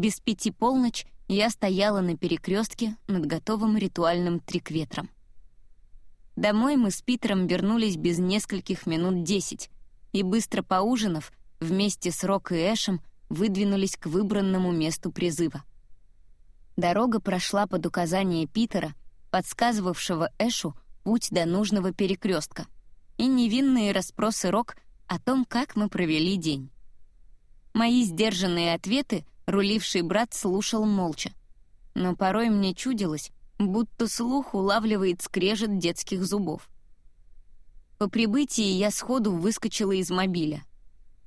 Без пяти полночь я стояла на перекрестке над готовым ритуальным трикветром. Домой мы с Питером вернулись без нескольких минут десять, и, быстро поужинав, вместе с Рок и Эшем выдвинулись к выбранному месту призыва. Дорога прошла под указание Питера, подсказывавшего Эшу путь до нужного перекрестка, и невинные расспросы Рок о том, как мы провели день. Мои сдержанные ответы руливший брат слушал молча. Но порой мне чудилось, будто слух улавливает скрежет детских зубов. По прибытии я сходу выскочила из мобиля.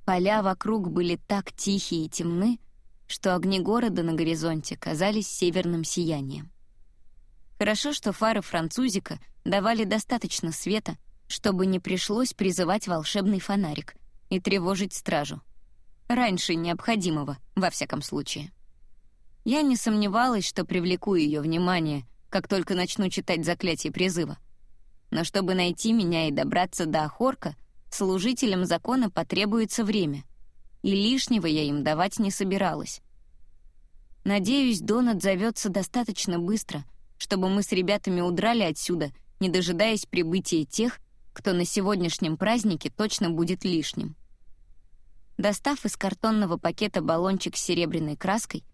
Поля вокруг были так тихие и темны, что огни города на горизонте казались северным сиянием. Хорошо, что фары французика давали достаточно света, чтобы не пришлось призывать волшебный фонарик и тревожить стражу. Раньше необходимого, во всяком случае. Я не сомневалась, что привлеку ее внимание, как только начну читать заклятие призыва. Но чтобы найти меня и добраться до Охорка, служителям закона потребуется время, и лишнего я им давать не собиралась. Надеюсь, Дон отзовется достаточно быстро, чтобы мы с ребятами удрали отсюда, не дожидаясь прибытия тех, кто на сегодняшнем празднике точно будет лишним. Достав из картонного пакета баллончик с серебряной краской,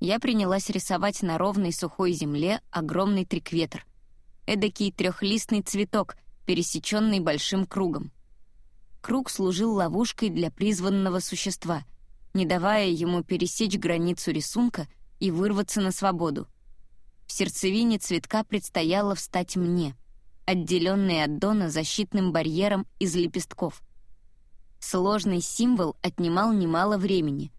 я принялась рисовать на ровной сухой земле огромный трикветр. Эдакий трехлистный цветок, пересеченный большим кругом. Круг служил ловушкой для призванного существа, не давая ему пересечь границу рисунка и вырваться на свободу. В сердцевине цветка предстояло встать мне, отделенный от Дона защитным барьером из лепестков. Сложный символ отнимал немало времени —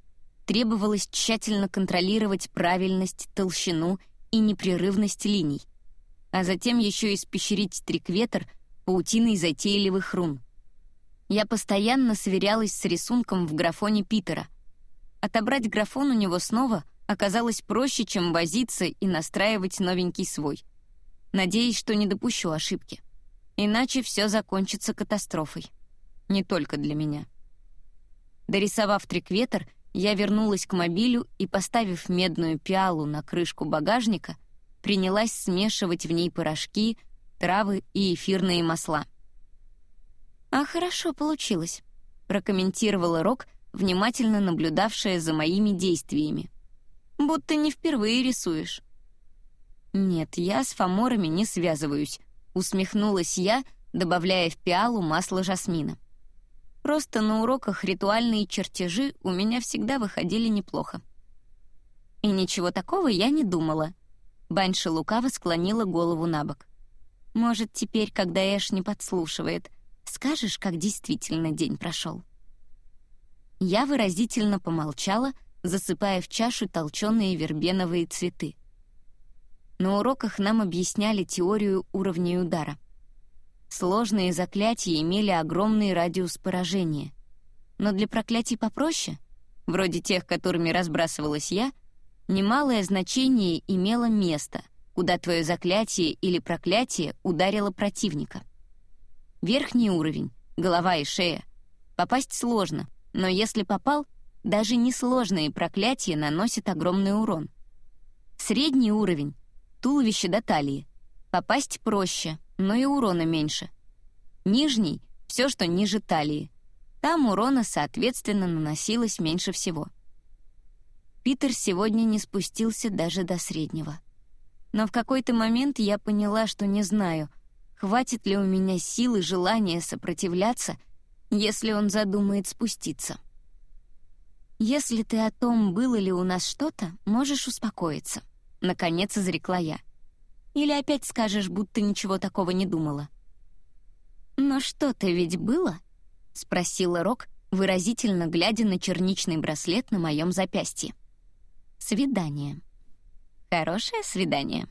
требовалось тщательно контролировать правильность, толщину и непрерывность линий, а затем еще испещрить трикветр паутиной затейливых рун. Я постоянно сверялась с рисунком в графоне Питера. Отобрать графон у него снова оказалось проще, чем возиться и настраивать новенький свой. Надеюсь, что не допущу ошибки. Иначе все закончится катастрофой. Не только для меня. Дорисовав трикветр, я вернулась к мобилю и, поставив медную пиалу на крышку багажника, принялась смешивать в ней порошки, травы и эфирные масла. «А хорошо получилось», — прокомментировала Рок, внимательно наблюдавшая за моими действиями. «Будто не впервые рисуешь». «Нет, я с фаморами не связываюсь», — усмехнулась я, добавляя в пиалу масло жасмина. Просто на уроках ритуальные чертежи у меня всегда выходили неплохо. И ничего такого я не думала. Баньша лукаво склонила голову на бок. «Может, теперь, когда Эш не подслушивает, скажешь, как действительно день прошел?» Я выразительно помолчала, засыпая в чашу толченые вербеновые цветы. На уроках нам объясняли теорию уровней удара — Сложные заклятия имели огромный радиус поражения. Но для проклятий попроще, вроде тех, которыми разбрасывалась я, немалое значение имело место, куда твое заклятие или проклятие ударило противника. Верхний уровень, голова и шея, попасть сложно, но если попал, даже несложные проклятия наносят огромный урон. Средний уровень, туловище до талии, попасть проще — но и урона меньше. Нижний — все, что ниже талии. Там урона, соответственно, наносилось меньше всего. Питер сегодня не спустился даже до среднего. Но в какой-то момент я поняла, что не знаю, хватит ли у меня сил и желания сопротивляться, если он задумает спуститься. «Если ты о том, было ли у нас что-то, можешь успокоиться», — наконец изрекла я. Или опять скажешь, будто ничего такого не думала?» «Но что-то ведь было?» — спросила Рок, выразительно глядя на черничный браслет на моем запястье. «Свидание. Хорошее свидание.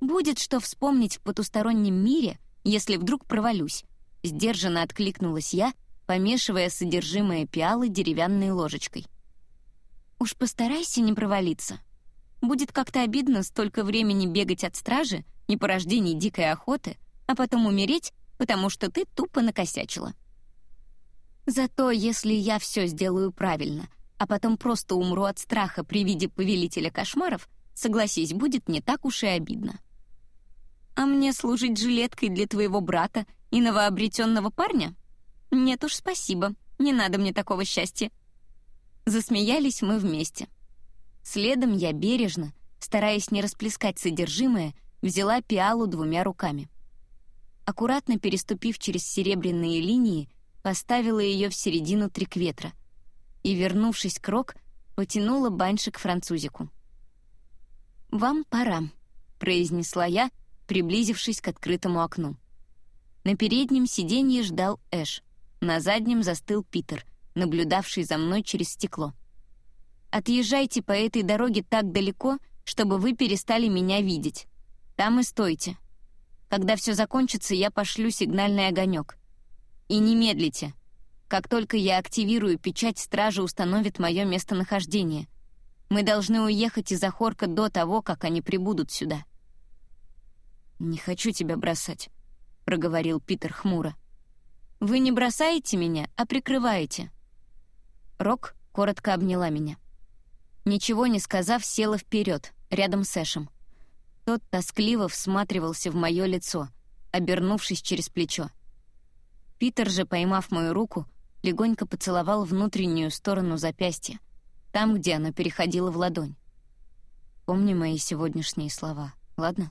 Будет что вспомнить в потустороннем мире, если вдруг провалюсь», — сдержанно откликнулась я, помешивая содержимое пиалы деревянной ложечкой. «Уж постарайся не провалиться», Будет как-то обидно столько времени бегать от стражи, не порождений дикой охоты, а потом умереть, потому что ты тупо накосячила. Зато если я все сделаю правильно, а потом просто умру от страха при виде повелителя кошмаров, согласись, будет не так уж и обидно. А мне служить жилеткой для твоего брата и новообретенного парня? Нет уж, спасибо, не надо мне такого счастья. Засмеялись мы вместе. Следом я бережно, стараясь не расплескать содержимое, взяла пиалу двумя руками. Аккуратно переступив через серебряные линии, поставила ее в середину трикветра и, вернувшись к рог, потянула баншик французику. «Вам пора», — произнесла я, приблизившись к открытому окну. На переднем сиденье ждал Эш, на заднем застыл Питер, наблюдавший за мной через стекло. «Отъезжайте по этой дороге так далеко, чтобы вы перестали меня видеть. Там и стойте. Когда все закончится, я пошлю сигнальный огонек. И не медлите. Как только я активирую печать, стража установит мое местонахождение. Мы должны уехать из Ахорка до того, как они прибудут сюда». «Не хочу тебя бросать», — проговорил Питер хмуро. «Вы не бросаете меня, а прикрываете». Рок коротко обняла меня. Ничего не сказав, села вперед, рядом с Эшем. Тот тоскливо всматривался в мое лицо, обернувшись через плечо. Питер же, поймав мою руку, легонько поцеловал внутреннюю сторону запястья, там, где оно переходило в ладонь. «Помни мои сегодняшние слова, ладно?»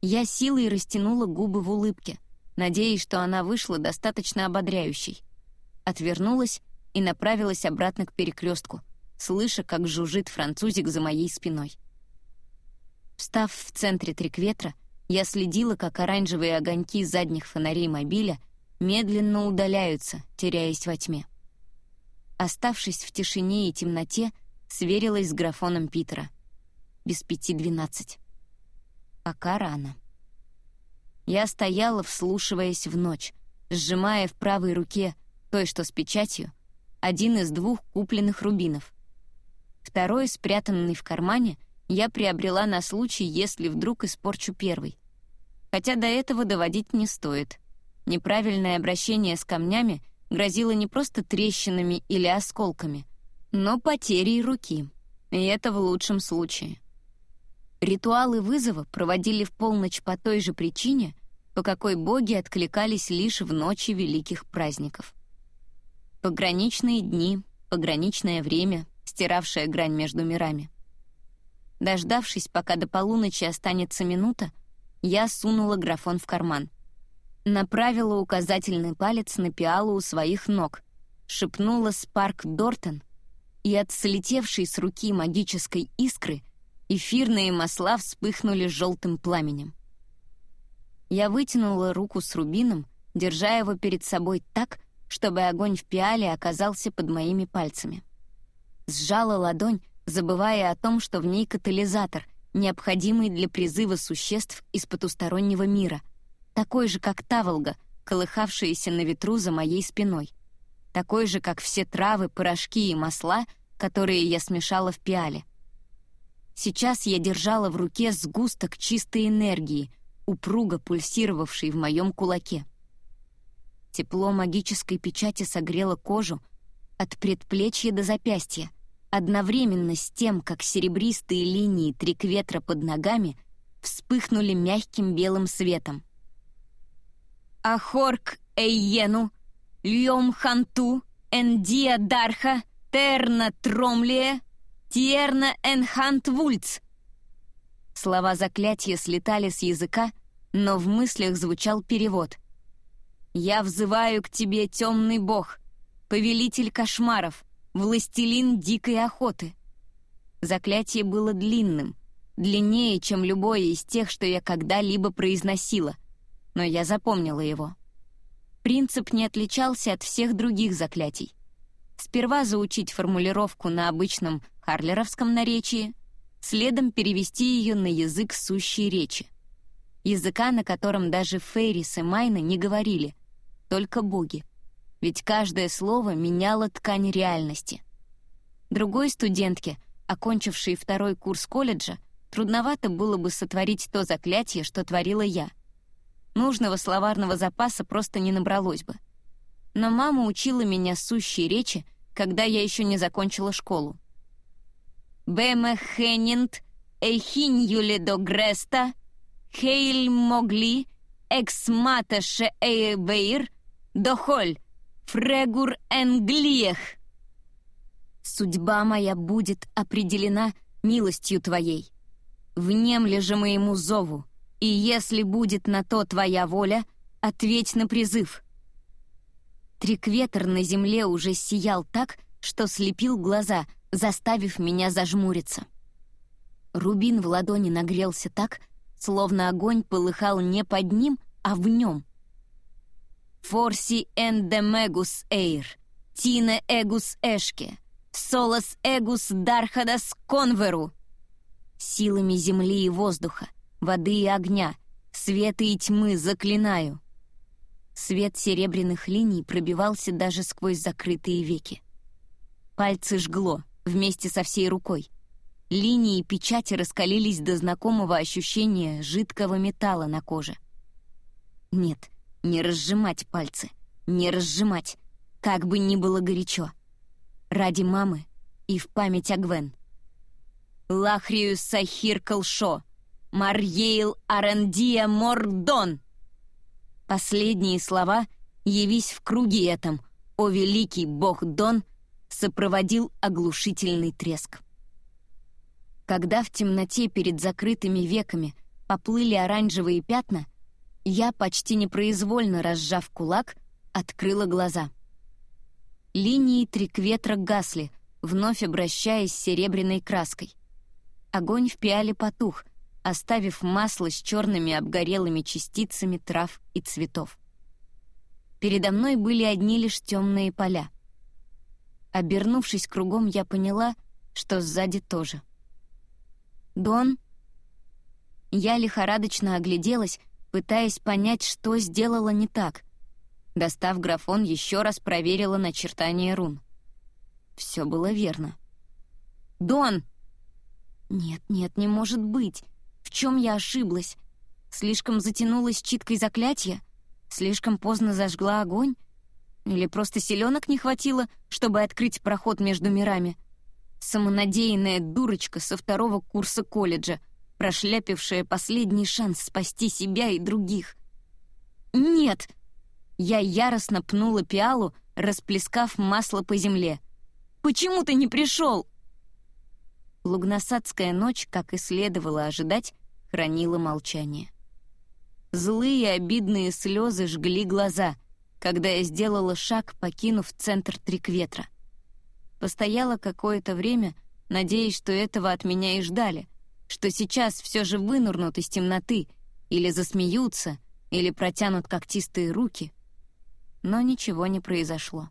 Я силой растянула губы в улыбке, надеясь, что она вышла достаточно ободряющей. Отвернулась и направилась обратно к перекрестку, слыша, как жужжит французик за моей спиной. Встав в центре трикветра, я следила, как оранжевые огоньки задних фонарей мобиля медленно удаляются, теряясь во тьме. Оставшись в тишине и темноте, сверилась с графоном Питера. Без пяти двенадцать. Пока рано. Я стояла, вслушиваясь в ночь, сжимая в правой руке, той, что с печатью, один из двух купленных рубинов. Второй, спрятанный в кармане, я приобрела на случай, если вдруг испорчу первый. Хотя до этого доводить не стоит. Неправильное обращение с камнями грозило не просто трещинами или осколками, но потерей руки. И это в лучшем случае. Ритуалы вызова проводили в полночь по той же причине, по какой боги откликались лишь в ночи великих праздников. Пограничные дни, пограничное время, стиравшее грань между мирами. Дождавшись, пока до полуночи останется минута, я сунула графон в карман. Направила указательный палец на пиалу у своих ног, шепнула «Спарк Дортон», и от слетевшей с руки магической искры эфирные масла вспыхнули желтым пламенем. Я вытянула руку с рубином, держа его перед собой так, чтобы огонь в пиале оказался под моими пальцами. Сжала ладонь, забывая о том, что в ней катализатор, необходимый для призыва существ из потустороннего мира, такой же, как Таволга, колыхавшаяся на ветру за моей спиной, такой же, как все травы, порошки и масла, которые я смешала в пиале. Сейчас я держала в руке сгусток чистой энергии, упруго пульсировавший в моем кулаке. Тепло магической печати согрело кожу от предплечья до запястья, одновременно с тем, как серебристые линии трикветра под ногами вспыхнули мягким белым светом. «Ахорк Эйену, Льем Ханту, Эндия Дарха, Терна Тромлия, Тierna Энхант Вульц!» Слова заклятия слетали с языка, но в мыслях звучал перевод. «Я взываю к тебе, темный бог, повелитель кошмаров, властелин дикой охоты. Заклятие было длинным, длиннее, чем любое из тех, что я когда-либо произносила, но я запомнила его. Принцип не отличался от всех других заклятий. Сперва заучить формулировку на обычном харлеровском наречии, следом перевести ее на язык сущей речи. Языка, на котором даже Фейрис и Майна не говорили, только боги — ведь каждое слово меняло ткань реальности. Другой студентке, окончившей второй курс колледжа, трудновато было бы сотворить то заклятие, что творила я. Нужного словарного запаса просто не набралось бы. Но мама учила меня сущей речи когда я еще не закончила школу. «Беме хеннинт эйхиньюле до греста, хейль могли, эксмата ше эйвейр, дохоль, фрегур энглиех». «Судьба моя будет определена милостью Твоей. Внемли же моему зову, и если будет на то Твоя воля, ответь на призыв». Трикветр на земле уже сиял так, что слепил глаза, заставив меня зажмуриться. Рубин в ладони нагрелся так, словно огонь полыхал не под ним, а в нем. «Форси эндемегус эйр, тине эгус эшке, солос эгус дархадас конверу». Силами земли и воздуха, воды и огня, света и тьмы заклинаю. Свет серебряных линий пробивался даже сквозь закрытые веки. Пальцы жгло, вместе со всей рукой. Линии и печати раскалились до знакомого ощущения жидкого металла на коже. Нет, не разжимать пальцы, не разжимать, как бы ни было горячо. Ради мамы и в память о Гвен. Лахрию Сахир Колшо, Марьейл Арендия Мордон. Последние слова «Явись в круге этом, о великий бог Дон» сопроводил оглушительный треск. Когда в темноте перед закрытыми веками поплыли оранжевые пятна, я, почти непроизвольно разжав кулак, открыла глаза. Линии трикветра гасли, вновь обращаясь серебряной краской. Огонь в пиале потух, оставив масло с черными обгорелыми частицами трав и цветов. Передо мной были одни лишь темные поля. Обернувшись кругом, я поняла, что сзади тоже. «Дон?» Я лихорадочно огляделась, пытаясь понять, что сделала не так. Достав графон, еще раз проверила начертание рун. Все было верно. «Дон!» «Нет, нет, не может быть. В чем я ошиблась? Слишком затянулась читкой заклятия? Слишком поздно зажгла огонь? Или просто селенок не хватило, чтобы открыть проход между мирами? Самонадеянная дурочка со второго курса колледжа, прошляпившая последний шанс спасти себя и других. «Нет!» Я яростно пнула пиалу, расплескав масло по земле. «Почему ты не пришел?» Лугносадская ночь, как и следовало ожидать, хранила молчание. Злые обидные слезы жгли глаза, когда я сделала шаг, покинув центр Трикветра. Постояла какое-то время, надеясь, что этого от меня и ждали, что сейчас все же вынурнут из темноты, или засмеются, или протянут когтистые руки. Но ничего не произошло.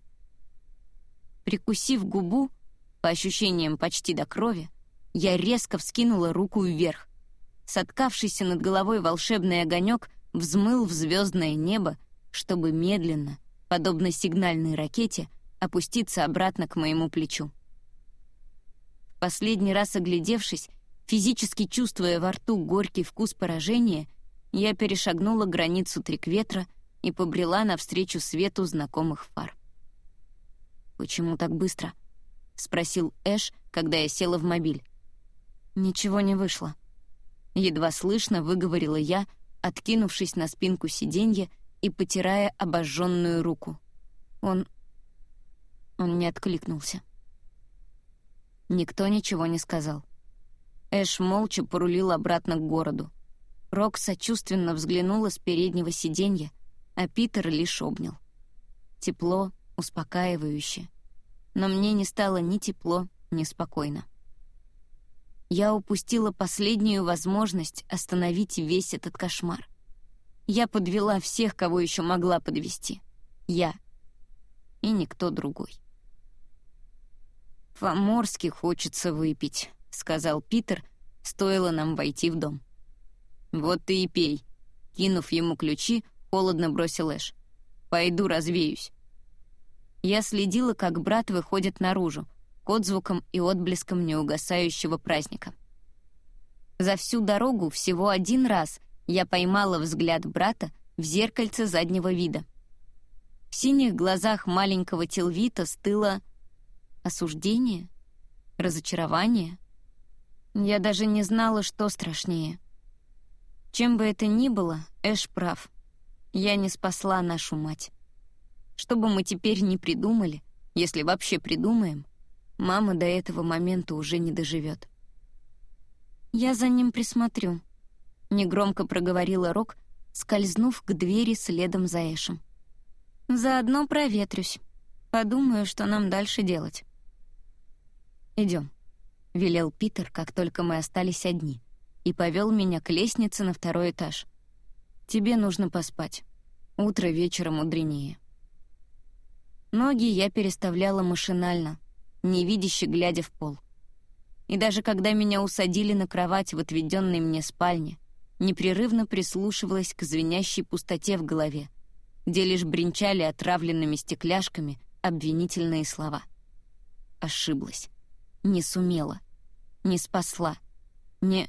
Прикусив губу, по ощущениям почти до крови, я резко вскинула руку вверх. Соткавшийся над головой волшебный огонек взмыл в звездное небо, чтобы медленно, подобно сигнальной ракете, опуститься обратно к моему плечу. Последний раз оглядевшись, физически чувствуя во рту горький вкус поражения, я перешагнула границу трикветра и побрела навстречу свету знакомых фар. «Почему так быстро?» — спросил Эш, когда я села в мобиль. Ничего не вышло. Едва слышно выговорила я, откинувшись на спинку сиденья и потирая обожженную руку. Он... Он не откликнулся. Никто ничего не сказал. Эш молча порулил обратно к городу. Рок сочувственно взглянула с переднего сиденья, а Питер лишь обнял. Тепло, успокаивающе. Но мне не стало ни тепло, ни спокойно я упустила последнюю возможность остановить весь этот кошмар. Я подвела всех, кого еще могла подвести. Я. И никто другой. «Фоморски хочется выпить», — сказал Питер, стоило нам войти в дом. «Вот ты и пей», — кинув ему ключи, холодно бросил Эш. «Пойду развеюсь». Я следила, как брат выходит наружу, к отзвукам и отблескам неугасающего праздника. За всю дорогу всего один раз я поймала взгляд брата в зеркальце заднего вида. В синих глазах маленького Телвита стыло Осуждение? Разочарование? Я даже не знала, что страшнее. Чем бы это ни было, Эш прав. Я не спасла нашу мать. Что бы мы теперь ни придумали, если вообще придумаем, мама до этого момента уже не доживет. «Я за ним присмотрю», — негромко проговорила Рок, скользнув к двери следом за Эшем. «Заодно проветрюсь. Подумаю, что нам дальше делать». Идем, велел Питер, как только мы остались одни, и повел меня к лестнице на второй этаж. «Тебе нужно поспать. Утро вечера мудренее». Ноги я переставляла машинально, невидяще глядя в пол. И даже когда меня усадили на кровать в отведенной мне спальне, непрерывно прислушивалась к звенящей пустоте в голове, где лишь бренчали отравленными стекляшками обвинительные слова. Ошиблась. Не сумела. Не спасла. Не...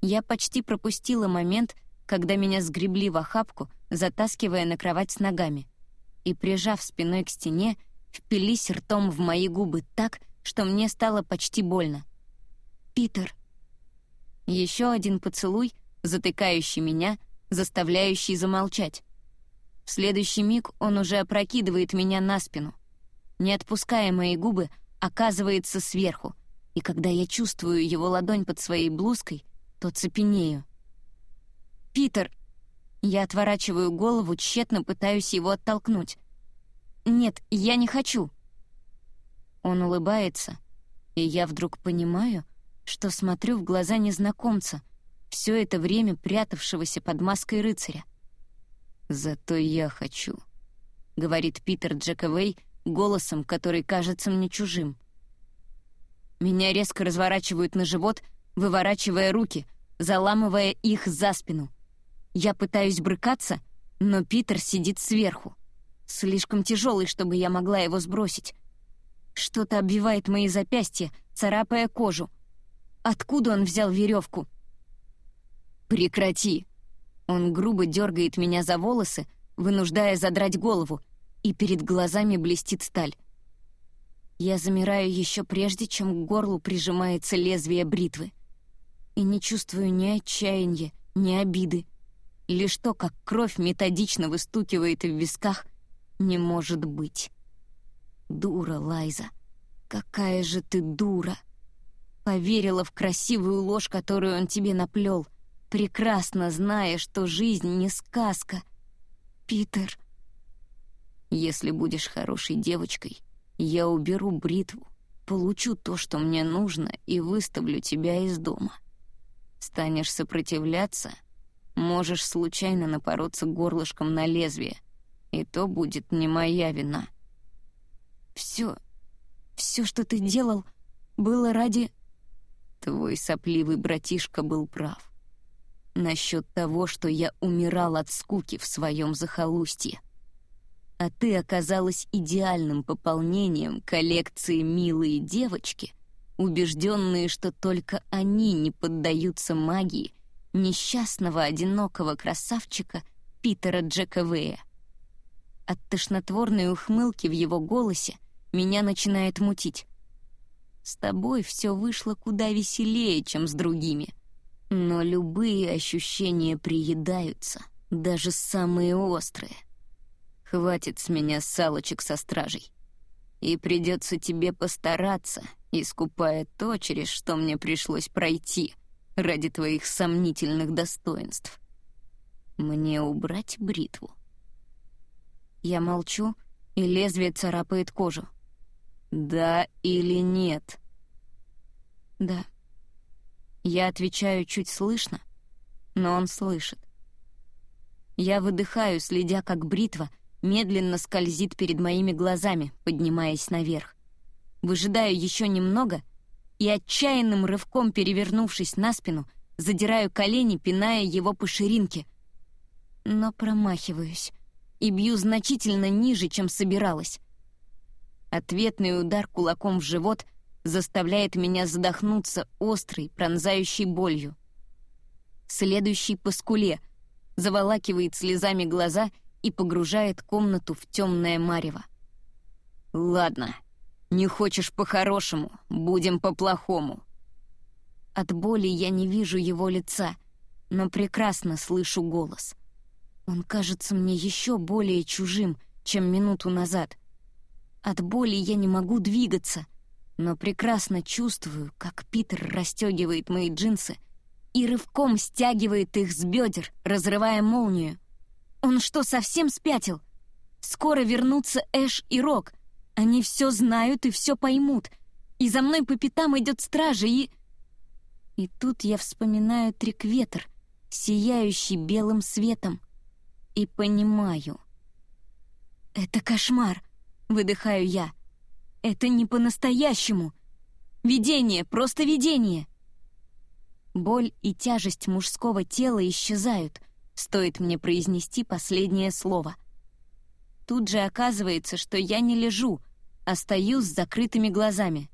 Я почти пропустила момент, когда меня сгребли в охапку, затаскивая на кровать с ногами, и, прижав спиной к стене, впились ртом в мои губы так, что мне стало почти больно. «Питер!» Еще один поцелуй, затыкающий меня, заставляющий замолчать. В следующий миг он уже опрокидывает меня на спину. Не отпуская мои губы, оказывается сверху, и когда я чувствую его ладонь под своей блузкой, то цепенею. «Питер!» Я отворачиваю голову, тщетно пытаюсь его оттолкнуть. «Нет, я не хочу!» Он улыбается, и я вдруг понимаю, что смотрю в глаза незнакомца, все это время прятавшегося под маской рыцаря. «Зато я хочу», — говорит Питер Джековей, голосом, который кажется мне чужим. Меня резко разворачивают на живот, выворачивая руки, заламывая их за спину. Я пытаюсь брыкаться, но Питер сидит сверху. Слишком тяжелый, чтобы я могла его сбросить. Что-то обвивает мои запястья, царапая кожу. Откуда он взял веревку? «Прекрати!» Он грубо дергает меня за волосы, вынуждая задрать голову, и перед глазами блестит сталь. Я замираю еще прежде, чем к горлу прижимается лезвие бритвы. И не чувствую ни отчаяния, ни обиды. Лишь то, как кровь методично выстукивает в висках, не может быть. Дура, Лайза. Какая же ты дура. Поверила в красивую ложь, которую он тебе наплел, прекрасно зная, что жизнь не сказка. Питер, если будешь хорошей девочкой, я уберу бритву, получу то, что мне нужно, и выставлю тебя из дома. Станешь сопротивляться, можешь случайно напороться горлышком на лезвие, и то будет не моя вина. Все, все, что ты делал, было ради... Твой сопливый братишка был прав. Насчет того, что я умирал от скуки в своем захолустье а ты оказалась идеальным пополнением коллекции «Милые девочки», убежденные, что только они не поддаются магии несчастного одинокого красавчика Питера Джека Вэя. От тошнотворной ухмылки в его голосе меня начинает мутить. С тобой все вышло куда веселее, чем с другими. Но любые ощущения приедаются, даже самые острые. Хватит с меня салочек со стражей. И придется тебе постараться, искупая то, через что мне пришлось пройти ради твоих сомнительных достоинств. Мне убрать бритву. Я молчу, и лезвие царапает кожу. Да или нет? Да. Я отвечаю чуть слышно, но он слышит. Я выдыхаю, следя, как бритва — медленно скользит перед моими глазами, поднимаясь наверх. Выжидаю еще немного и, отчаянным рывком перевернувшись на спину, задираю колени, пиная его по ширинке. Но промахиваюсь и бью значительно ниже, чем собиралась. Ответный удар кулаком в живот заставляет меня задохнуться острой, пронзающей болью. Следующий по скуле заволакивает слезами глаза — и погружает комнату в темное марево. «Ладно, Не хочешь по-хорошему, будем по-плохому». От боли я не вижу его лица, но прекрасно слышу голос. Он кажется мне еще более чужим, чем минуту назад. От боли я не могу двигаться, но прекрасно чувствую, как Питер расстегивает мои джинсы и рывком стягивает их с бедер, разрывая молнию. Он что, совсем спятил? Скоро вернутся Эш и Рок. Они все знают и все поймут. И за мной по пятам идет стража, и... И тут я вспоминаю трикветр, сияющий белым светом, и понимаю. «Это кошмар», — выдыхаю я. «Это не по-настоящему. Видение, просто видение». Боль и тяжесть мужского тела исчезают, стоит мне произнести последнее слово. Тут же оказывается, что я не лежу, а стою с закрытыми глазами.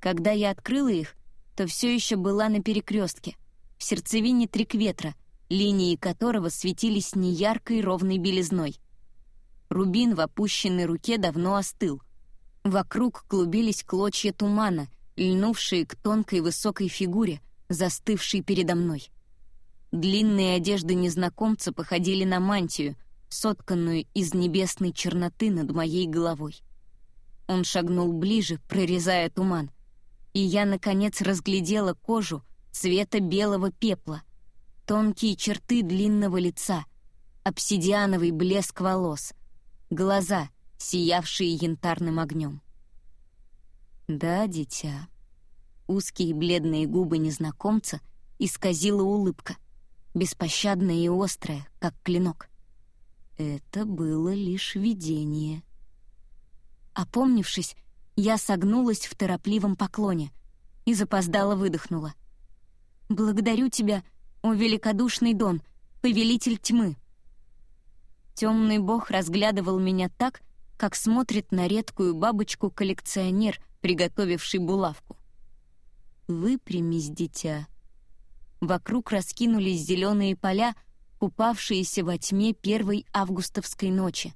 Когда я открыла их, то все еще была на перекрестке, в сердцевине трикветра, линии которого светились неяркой ровной белизной. Рубин в опущенной руке давно остыл. Вокруг клубились клочья тумана, льнувшие к тонкой высокой фигуре, застывшей передо мной. Длинные одежды незнакомца походили на мантию, сотканную из небесной черноты над моей головой. Он шагнул ближе, прорезая туман, и я, наконец, разглядела кожу цвета белого пепла, тонкие черты длинного лица, обсидиановый блеск волос, глаза, сиявшие янтарным огнем. «Да, дитя». Узкие бледные губы незнакомца исказила улыбка, беспощадная и острая, как клинок. Это было лишь видение. Опомнившись, я согнулась в торопливом поклоне и запоздало выдохнула. «Благодарю тебя, о великодушный Дон, повелитель тьмы!» Темный бог разглядывал меня так, как смотрит на редкую бабочку-коллекционер, приготовивший булавку. «Выпрямись, дитя!» Вокруг раскинулись зеленые поля, купавшиеся во тьме первой августовской ночи.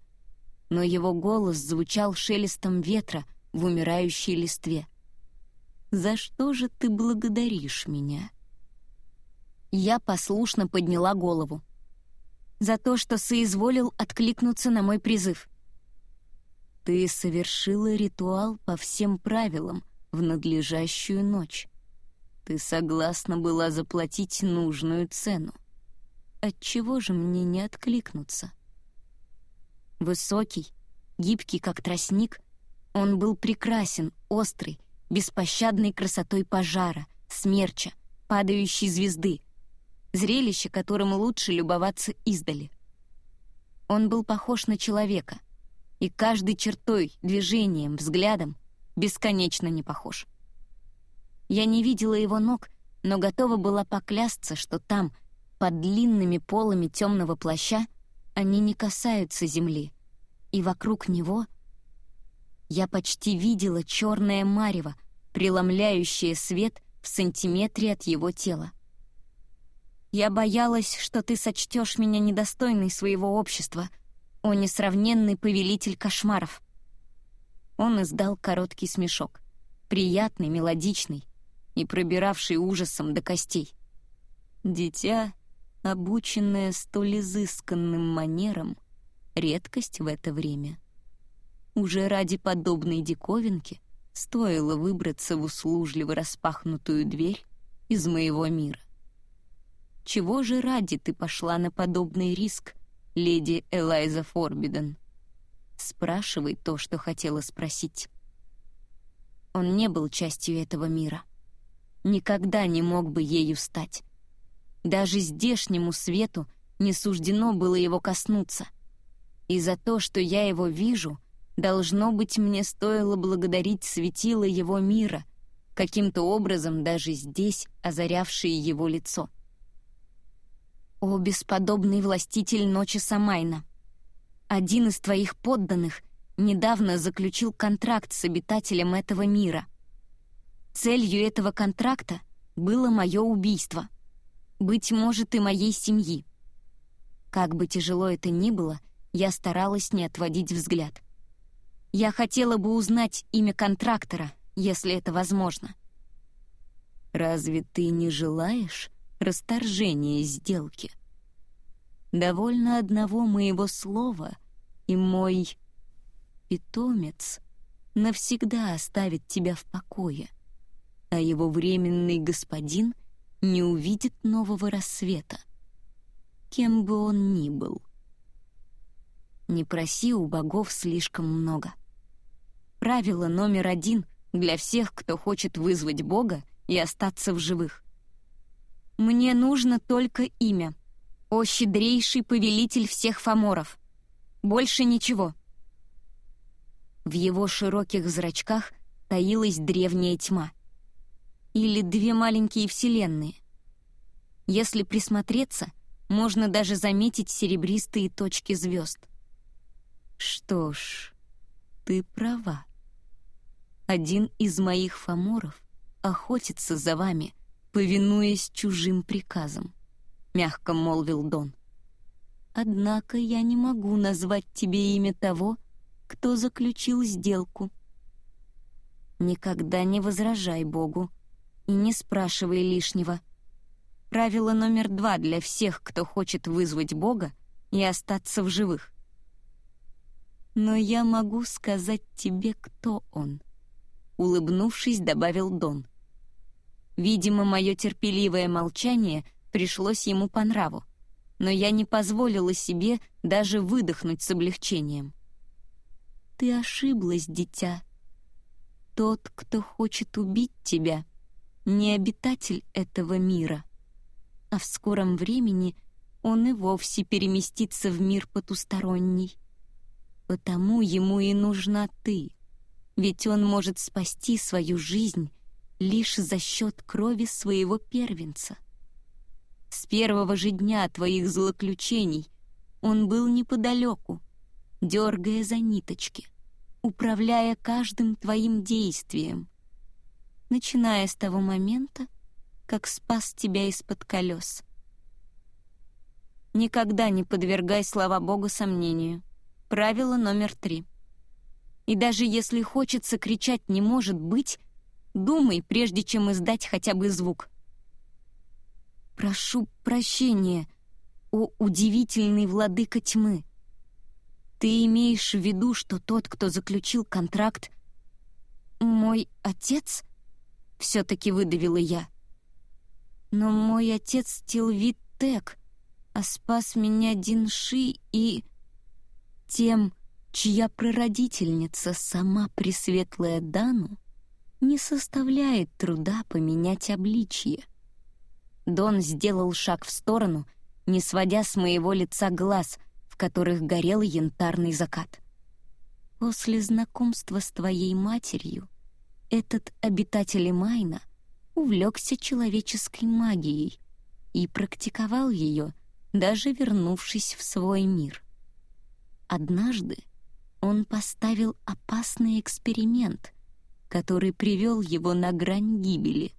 Но его голос звучал шелестом ветра — в умирающей листве. «За что же ты благодаришь меня?» Я послушно подняла голову. «За то, что соизволил откликнуться на мой призыв». «Ты совершила ритуал по всем правилам в надлежащую ночь. Ты согласна была заплатить нужную цену. Отчего же мне не откликнуться?» Высокий, гибкий, как тростник — он был прекрасен, острый, беспощадной красотой пожара, смерча, падающей звезды, зрелище, которым лучше любоваться издали. Он был похож на человека, и каждой чертой, движением, взглядом бесконечно не похож. Я не видела его ног, но готова была поклясться, что там, под длинными полами темного плаща, они не касаются земли, и вокруг него — я почти видела черное марево, преломляющее свет в сантиметре от его тела. Я боялась, что ты сочтешь меня недостойной своего общества, о несравненный повелитель кошмаров. Он издал короткий смешок, приятный, мелодичный и пробиравший ужасом до костей. Дитя, обученное столь изысканным манерам, редкость в это время — уже ради подобной диковинки стоило выбраться в услужливо распахнутую дверь из моего мира. Чего же ради ты пошла на подобный риск, леди Элайза Форбиден? Спрашивай то, что хотела спросить. Он не был частью этого мира. Никогда не мог бы ею стать. Даже здешнему свету не суждено было его коснуться. И за то, что я его вижу — Должно быть, мне стоило благодарить светило его мира, каким-то образом даже здесь озарявшие его лицо. «О, бесподобный властитель ночи Самайна! Один из твоих подданных недавно заключил контракт с обитателем этого мира. Целью этого контракта было мое убийство, быть может, и моей семьи. Как бы тяжело это ни было, я старалась не отводить взгляд — Я хотела бы узнать имя контрактора, если это возможно. Разве ты не желаешь расторжения сделки? Довольно одного моего слова, и мой питомец навсегда оставит тебя в покое, а его временный господин не увидит нового рассвета, кем бы он ни был. Не проси у богов слишком много. Правило номер один для всех, кто хочет вызвать бога и остаться в живых. Мне нужно только имя. О, щедрейший повелитель всех фаморов. Больше ничего. В его широких зрачках таилась древняя тьма. Или две маленькие вселенные. Если присмотреться, можно даже заметить серебристые точки звезд. Что ж, ты права. Один из моих фаморов охотится за вами, повинуясь чужим приказам, — мягко молвил Дон. Однако я не могу назвать тебе имя того, кто заключил сделку. Никогда не возражай Богу и не спрашивай лишнего. Правило номер два для всех, кто хочет вызвать Бога и остаться в живых. Но я могу сказать тебе, кто он. Улыбнувшись, добавил Дон. Видимо, мое терпеливое молчание пришлось ему по нраву, но я не позволила себе даже выдохнуть с облегчением. Ты ошиблась, дитя. Тот, кто хочет убить тебя, не обитатель этого мира, а в скором времени он и вовсе переместится в мир потусторонний. Потому ему и нужна ты, ведь он может спасти свою жизнь лишь за счет крови своего первенца. С первого же дня твоих злоключений он был неподалеку, дергая за ниточки, управляя каждым твоим действием, начиная с того момента, как спас тебя из-под колес. Никогда не подвергай слова Бога сомнению. Правило номер три. И даже если хочется кричать «не может быть», думай, прежде чем издать хотя бы звук. «Прошу прощения, о удивительный владыка тьмы», ты имеешь в виду, что тот, кто заключил контракт, мой отец? Все-таки выдавила я. Но мой отец Тилвит Тек, а спас меня Динши и... Тем, чья прародительница, сама Пресветлая Дану, не составляет труда поменять обличье. Дон сделал шаг в сторону, не сводя с моего лица глаз — которых горел янтарный закат. После знакомства с твоей матерью этот обитатель Майна увлекся человеческой магией и практиковал ее, даже вернувшись в свой мир. Однажды он поставил опасный эксперимент, который привел его на грань гибели.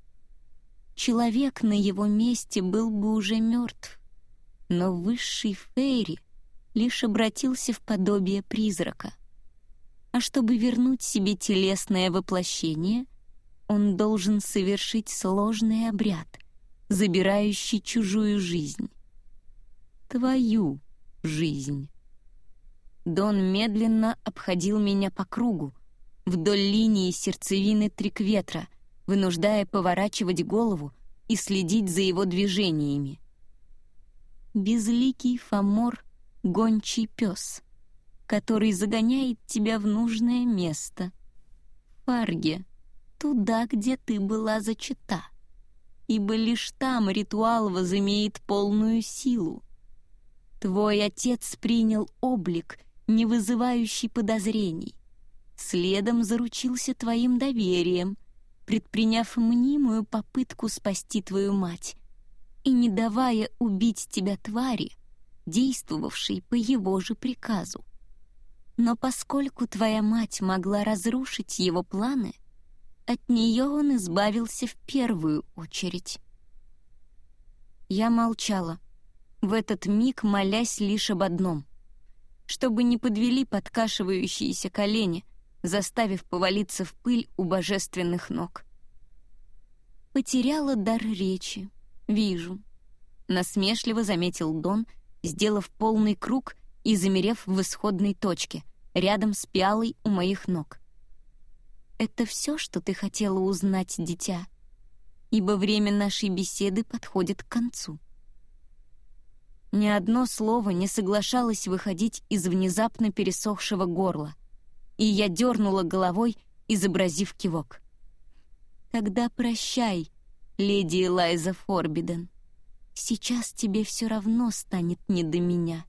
Человек на его месте был бы уже мертв, но высший Фейри — лишь обратился в подобие призрака. А чтобы вернуть себе телесное воплощение, он должен совершить сложный обряд, забирающий чужую жизнь. Твою жизнь. Дон медленно обходил меня по кругу, вдоль линии сердцевины трикветра, вынуждая поворачивать голову и следить за его движениями. Безликий Фомор гончий пес, который загоняет тебя в нужное место. Фарге, туда, где ты была зачата, ибо лишь там ритуал возымеет полную силу. Твой отец принял облик, не вызывающий подозрений. Следом заручился твоим доверием, предприняв мнимую попытку спасти твою мать и не давая убить тебя твари, действовавший по его же приказу. Но поскольку твоя мать могла разрушить его планы, от нее он избавился в первую очередь. Я молчала, в этот миг молясь лишь об одном. Чтобы не подвели подкашивающиеся колени, заставив повалиться в пыль у божественных ног. «Потеряла дар речи. Вижу», — насмешливо заметил Дон, сделав полный круг и замерев в исходной точке, рядом с пиалой у моих ног. «Это все, что ты хотела узнать, дитя, ибо время нашей беседы подходит к концу». Ни одно слово не соглашалось выходить из внезапно пересохшего горла, и я дернула головой, изобразив кивок. «Тогда прощай, леди Элайза Форбиден. Сейчас тебе все равно станет не до меня».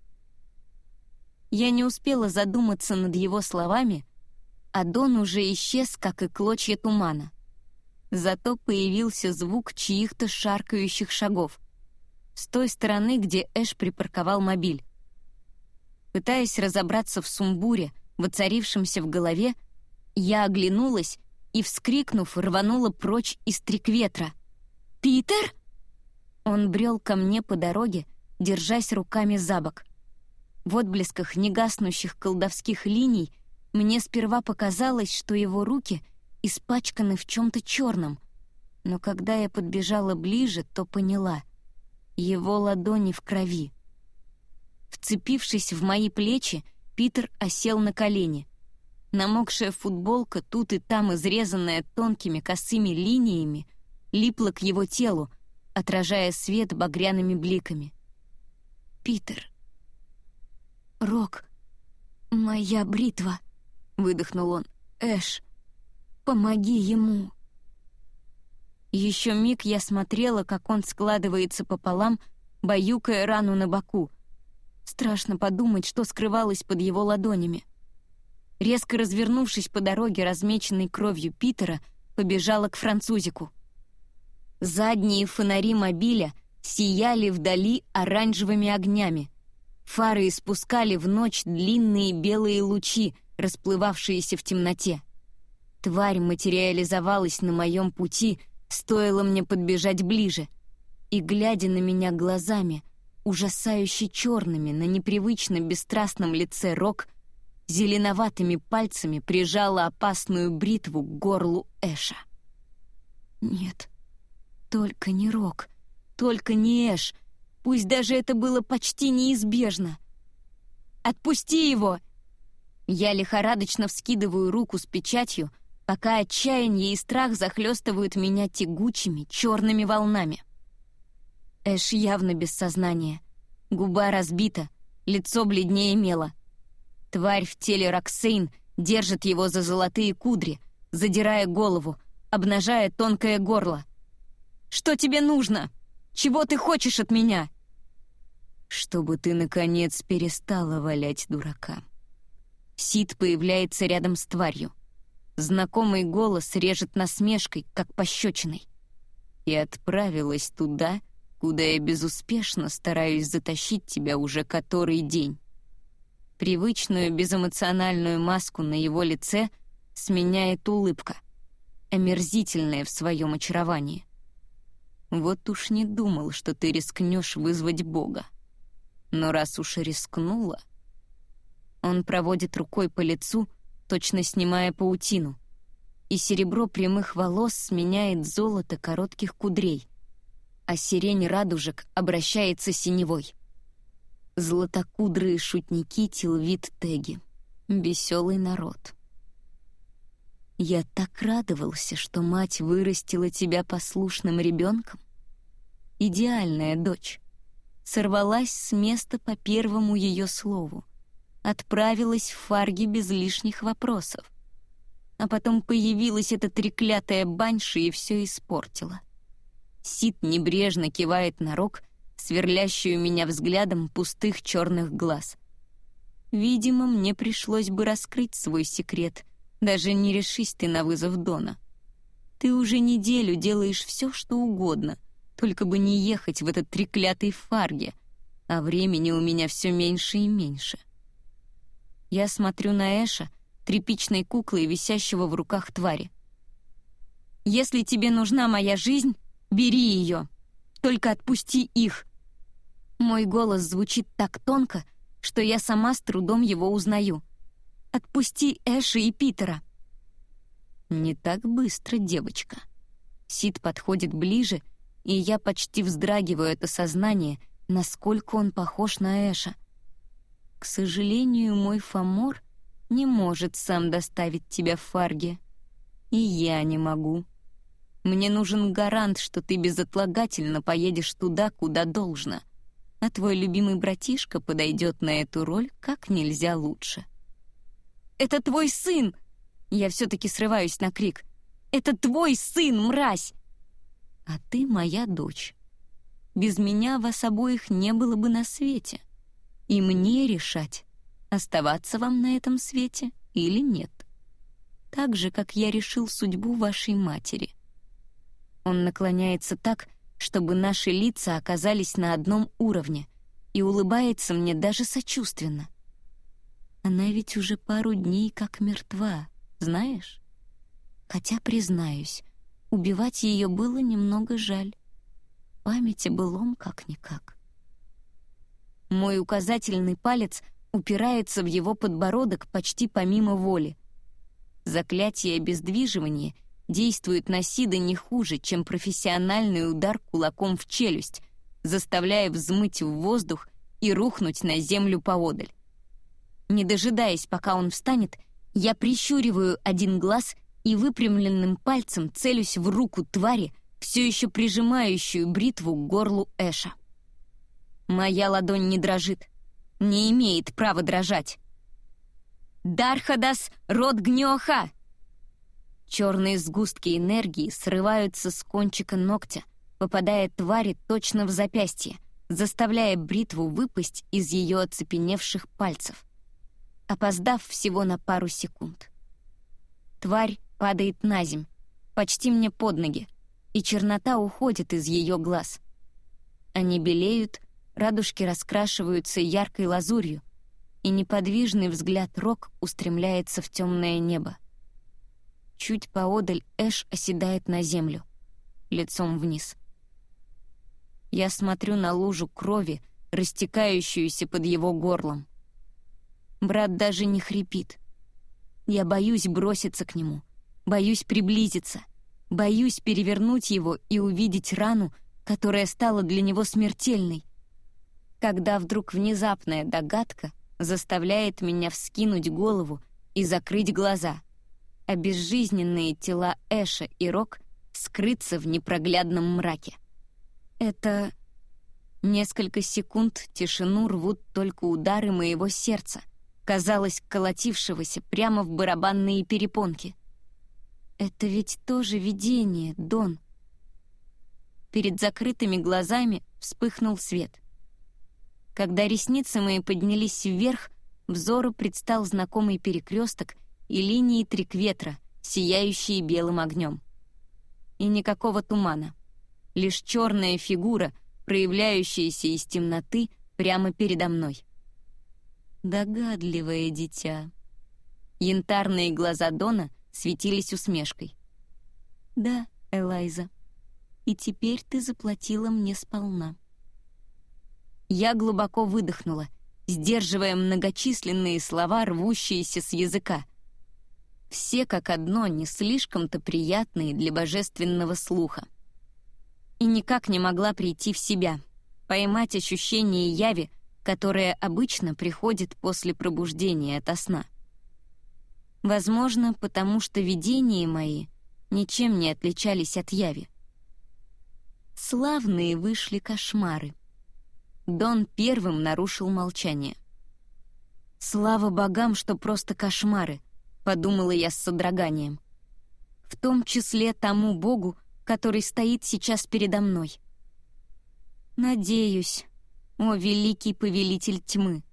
Я не успела задуматься над его словами, а Дон уже исчез, как и клочья тумана. Зато появился звук чьих-то шаркающих шагов с той стороны, где Эш припарковал мобиль. Пытаясь разобраться в сумбуре, воцарившемся в голове, я оглянулась и, вскрикнув, рванула прочь из трикветра. «Питер?» Он брел ко мне по дороге, держась руками за бок. В отблесках негаснущих колдовских линий мне сперва показалось, что его руки испачканы в чем-то черном, но когда я подбежала ближе, то поняла — его ладони в крови. Вцепившись в мои плечи, Питер осел на колени. Намокшая футболка, тут и там изрезанная тонкими косыми линиями, липла к его телу, отражая свет багряными бликами. «Питер!» «Рок! Моя бритва!» — выдохнул он. «Эш! Помоги ему!» Еще миг я смотрела, как он складывается пополам, баюкая рану на боку. Страшно подумать, что скрывалось под его ладонями. Резко развернувшись по дороге, размеченной кровью Питера, побежала к французику. Задние фонари мобиля сияли вдали оранжевыми огнями. Фары испускали в ночь длинные белые лучи, расплывавшиеся в темноте. Тварь материализовалась на моем пути, стоило мне подбежать ближе, и, глядя на меня глазами, ужасающе черными на непривычно бесстрастном лице Рок, зеленоватыми пальцами прижала опасную бритву к горлу Эша. «Нет, только не Рок, только не Эш, Пусть даже это было почти неизбежно. «Отпусти его!» Я лихорадочно вскидываю руку с печатью, пока отчаяние и страх захлестывают меня тягучими черными волнами. Эш явно без сознания. Губа разбита, лицо бледнее мела. Тварь в теле Роксейн держит его за золотые кудри, задирая голову, обнажая тонкое горло. «Что тебе нужно?» Чего ты хочешь от меня?» «Чтобы ты, наконец, перестала валять дурака». Сид появляется рядом с тварью. Знакомый голос режет насмешкой, как пощечиной. И отправилась туда, куда я безуспешно стараюсь затащить тебя уже который день. Привычную безэмоциональную маску на его лице сменяет улыбка, омерзительная в своем очаровании. Вот уж не думал, что ты рискнешь вызвать Бога. Но раз уж рискнула... Он проводит рукой по лицу, точно снимая паутину, и серебро прямых волос сменяет золото коротких кудрей, а сирень радужек обращается синевой. Златокудрые шутники Тилвит Теги. Веселый народ. Я так радовался, что мать вырастила тебя послушным ребенком. Идеальная дочь. Сорвалась с места по первому ее слову. Отправилась в фарги без лишних вопросов. А потом появилась эта треклятая баньша и все испортила. Сид небрежно кивает на рог, сверлящую меня взглядом пустых черных глаз. Видимо, мне пришлось бы раскрыть свой секрет — даже не решись ты на вызов Дона. Ты уже неделю делаешь все, что угодно, только бы не ехать в этот треклятый фарге, а времени у меня все меньше и меньше. Я смотрю на Эша, тряпичной куклой, висящего в руках твари. «Если тебе нужна моя жизнь, бери ее. Только отпусти их». Мой голос звучит так тонко, что я сама с трудом его узнаю — Отпусти Эши и Питера. «Не так быстро, девочка». Сид подходит ближе, и я почти вздрагиваю от осознания, насколько он похож на Эша. К сожалению, мой Фомор не может сам доставить тебя в Фарге. И я не могу. Мне нужен гарант, что ты безотлагательно поедешь туда, куда должно. А твой любимый братишка подойдет на эту роль как нельзя лучше. «Это твой сын!» Я все-таки срываюсь на крик. «Это твой сын, мразь!» «А ты моя дочь. Без меня вас обоих не было бы на свете. И мне решать, оставаться вам на этом свете или нет. Так же, как я решил судьбу вашей матери. Он наклоняется так, чтобы наши лица оказались на одном уровне, и улыбается мне даже сочувственно. Она ведь уже пару дней как мертва, знаешь? Хотя, признаюсь, убивать ее было немного жаль. Память о былом как-никак. Мой указательный палец упирается в его подбородок почти помимо воли. Заклятие обездвиживания действует на Сида не хуже, чем профессиональный удар кулаком в челюсть, заставляя взмыть в воздух и рухнуть на землю поодаль. Не дожидаясь, пока он встанет, я прищуриваю один глаз и выпрямленным пальцем целюсь в руку твари, все еще прижимающую бритву к горлу Эша. Моя ладонь не дрожит не имеет права дрожать. «Дархадас род гнеха!» Черные сгустки энергии срываются с кончика ногтя, попадая твари точно в запястье, заставляя бритву выпасть из ее оцепеневших пальцев, опоздав всего на пару секунд. Тварь падает на земь, почти мне под ноги, и чернота уходит из ее глаз. Они белеют, радужки раскрашиваются яркой лазурью, и неподвижный взгляд Рок устремляется в темное небо. Чуть поодаль Эш оседает на землю, лицом вниз. Я смотрю на лужу крови, растекающуюся под его горлом. Брат даже не хрипит. Я боюсь броситься к нему, боюсь приблизиться, боюсь перевернуть его и увидеть рану, которая стала для него смертельной, когда вдруг внезапная догадка заставляет меня вскинуть голову и закрыть глаза, а безжизненные тела Эша и Рок скрыться в непроглядном мраке. Это... Несколько секунд тишину рвут только удары моего сердца, казалось, колотившегося прямо в барабанные перепонки. Это ведь тоже видение, Дон. Перед закрытыми глазами вспыхнул свет. Когда ресницы мои поднялись вверх, взору предстал знакомый перекресток и линии трикветра, сияющие белым огнем. И никакого тумана. Лишь черная фигура, проявляющаяся из темноты прямо передо мной. Догадливое дитя. Янтарные глаза Дона светились усмешкой. «Да, Элайза, и теперь ты заплатила мне сполна». Я глубоко выдохнула, сдерживая многочисленные слова, рвущиеся с языка. Все как одно не слишком-то приятные для божественного слуха. И никак не могла прийти в себя, поймать ощущение яви, которое обычно приходит после пробуждения ото сна. Возможно, потому что видения мои ничем не отличались от яви. Славные вышли кошмары — Дон первым нарушил молчание. «Слава богам, что просто кошмары», — подумала я с содроганием. «В том числе тому богу, который стоит сейчас передо мной». «Надеюсь, о великий повелитель тьмы».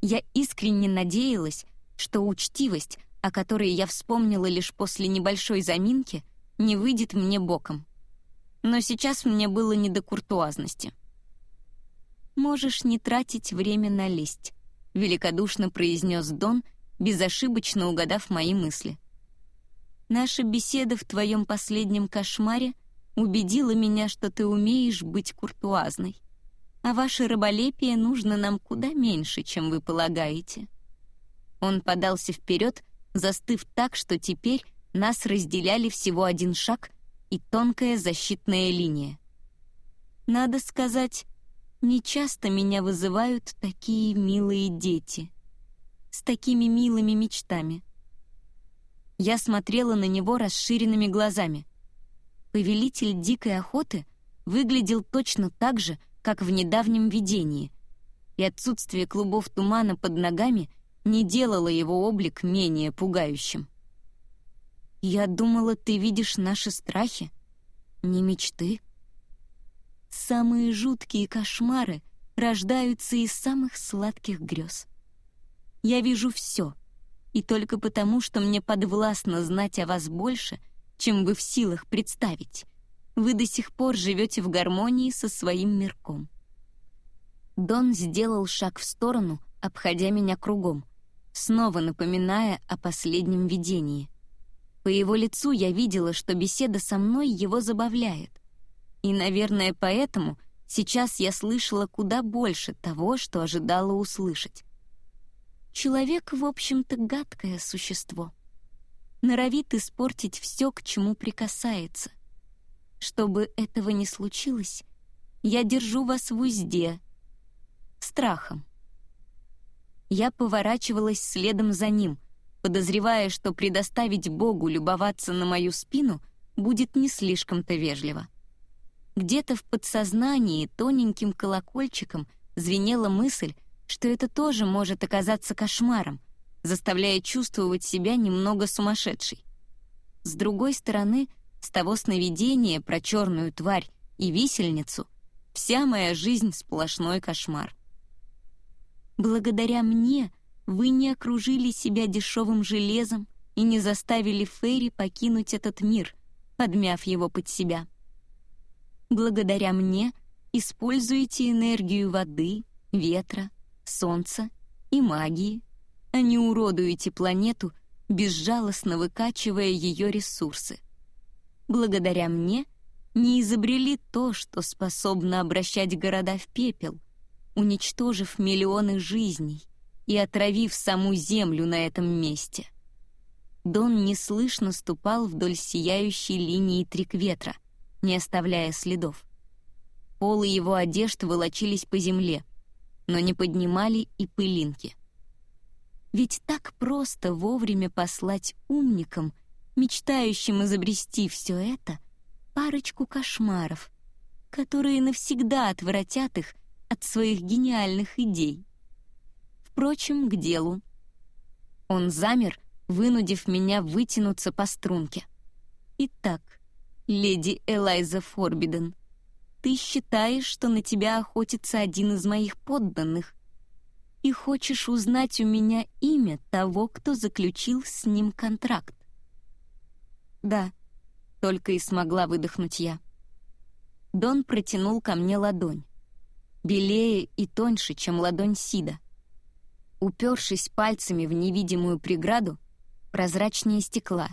Я искренне надеялась, что учтивость, о которой я вспомнила лишь после небольшой заминки, не выйдет мне боком. Но сейчас мне было не до куртуазности можешь не тратить время на лесть», — великодушно произнес Дон, безошибочно угадав мои мысли. «Наша беседа в твоем последнем кошмаре убедила меня, что ты умеешь быть куртуазной, а ваше раболепие нужно нам куда меньше, чем вы полагаете». Он подался вперед, застыв так, что теперь Нас разделяли всего один шаг и тонкая защитная линия. Надо сказать, нечасто меня вызывают такие милые дети. С такими милыми мечтами. Я смотрела на него расширенными глазами. Повелитель дикой охоты выглядел точно так же, как в недавнем видении, и отсутствие клубов тумана под ногами не делало его облик менее пугающим. «Я думала, ты видишь наши страхи, не мечты». Самые жуткие кошмары рождаются из самых сладких грез. Я вижу все, и только потому, что мне подвластно знать о вас больше, чем вы в силах представить, вы до сих пор живете в гармонии со своим мирком. Дон сделал шаг в сторону, обходя меня кругом, снова напоминая о последнем видении. По его лицу я видела, что беседа со мной его забавляет. И, наверное, поэтому сейчас я слышала куда больше того, что ожидала услышать. Человек, в общем-то, гадкое существо. Норовит испортить все, к чему прикасается. Чтобы этого не случилось, я держу вас в узде. Страхом. Я поворачивалась следом за ним, подозревая, что предоставить Богу любоваться на мою спину будет не слишком-то вежливо. Где-то в подсознании тоненьким колокольчиком звенела мысль, что это тоже может оказаться кошмаром, заставляя чувствовать себя немного сумасшедшей. С другой стороны, с того сновидения про черную тварь и висельницу вся моя жизнь сплошной кошмар. Благодаря мне вы не окружили себя дешевым железом и не заставили Фейри покинуть этот мир, подмяв его под себя. Благодаря мне используете энергию воды, ветра, солнца и магии, а не уродуете планету, безжалостно выкачивая ее ресурсы. Благодаря мне не изобрели то, что способно обращать города в пепел, уничтожив миллионы жизней и отравив саму Землю на этом месте. Дон неслышно ступал вдоль сияющей линии трикветра, не оставляя следов. Полы его одежд волочились по земле — но не поднимали и пылинки. Ведь так просто вовремя послать умникам, мечтающим изобрести все это, парочку кошмаров, которые навсегда отвратят их от своих гениальных идей. Впрочем, к делу. Он замер, вынудив меня вытянуться по струнке. Итак, леди Элайза Форбиден, ты считаешь, что на тебя охотится один из моих подданных, и хочешь узнать у меня имя того, кто заключил с ним контракт. Да, только и смогла выдохнуть я. Дон протянул ко мне ладонь, белее и тоньше, чем ладонь Сида. Упершись пальцами в невидимую преграду, прозрачнее стекла,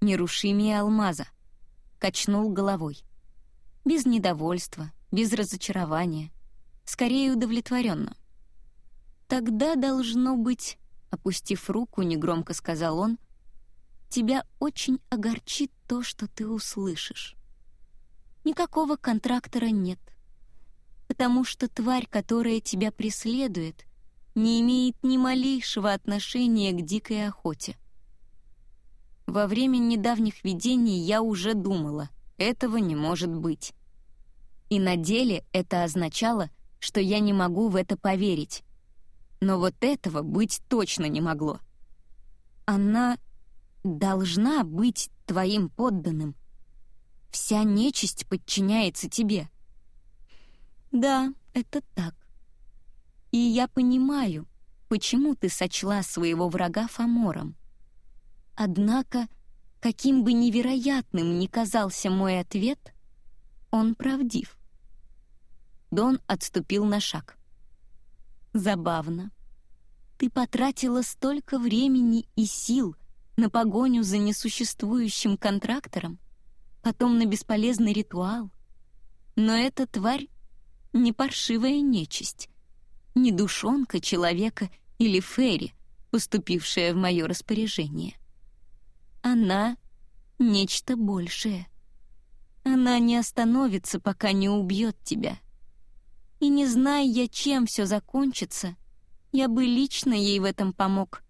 нерушимее алмаза, качнул головой без недовольства, без разочарования, скорее удовлетворенно. «Тогда должно быть...» — опустив руку, негромко сказал он, «тебя очень огорчит то, что ты услышишь. Никакого контрактора нет, потому что тварь, которая тебя преследует, не имеет ни малейшего отношения к дикой охоте. Во время недавних видений я уже думала — этого не может быть. И на деле это означало, что я не могу в это поверить. Но вот этого быть точно не могло. Она должна быть твоим подданным. Вся нечисть подчиняется тебе. Да, это так. И я понимаю, почему ты сочла своего врага Фомором. Однако Каким бы невероятным ни казался мой ответ, он правдив. Дон отступил на шаг. «Забавно. Ты потратила столько времени и сил на погоню за несуществующим контрактором, потом на бесполезный ритуал. Но эта тварь — не паршивая нечисть, не душонка человека или ферри, поступившая в мое распоряжение. Она нечто большее. Она не остановится, пока не убьет тебя. И не зная я, чем все закончится, я бы лично ей в этом помог.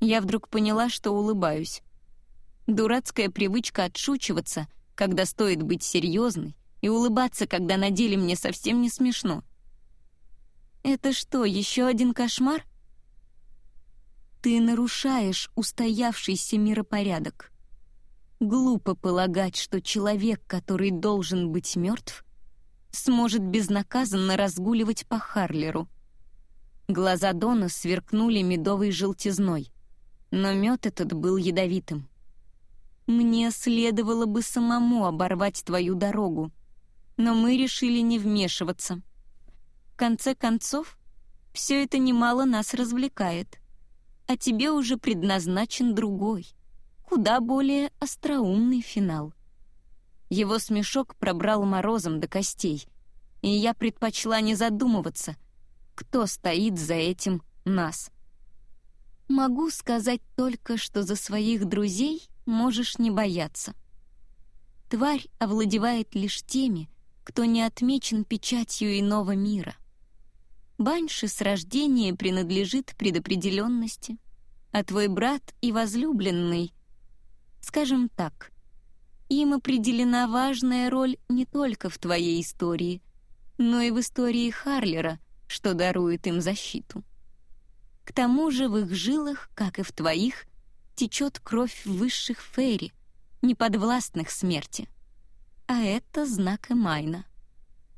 Я вдруг поняла, что улыбаюсь. Дурацкая привычка отшучиваться, когда стоит быть серьезной, и улыбаться, когда на деле мне совсем не смешно. Это что, еще один кошмар? Ты нарушаешь устоявшийся миропорядок. Глупо полагать, что человек, который должен быть мертв, сможет безнаказанно разгуливать по Харлеру. Глаза Дона сверкнули медовой желтизной, но мед этот был ядовитым. «Мне следовало бы самому оборвать твою дорогу, но мы решили не вмешиваться. В конце концов, все это немало нас развлекает, а тебе уже предназначен другой, куда более остроумный финал». Его смешок пробрал морозом до костей, и я предпочла не задумываться, кто стоит за этим нас. Могу сказать только, что за своих друзей можешь не бояться. Тварь овладевает лишь теми, кто не отмечен печатью иного мира. Банши с рождения принадлежит предопределенности, а твой брат и возлюбленный, скажем так, им определена важная роль не только в твоей истории, но и в истории Харлера, что дарует им защиту. К тому же в их жилах, как и в твоих, течет кровь высших фейри, неподвластных смерти. А это знак Эмайна.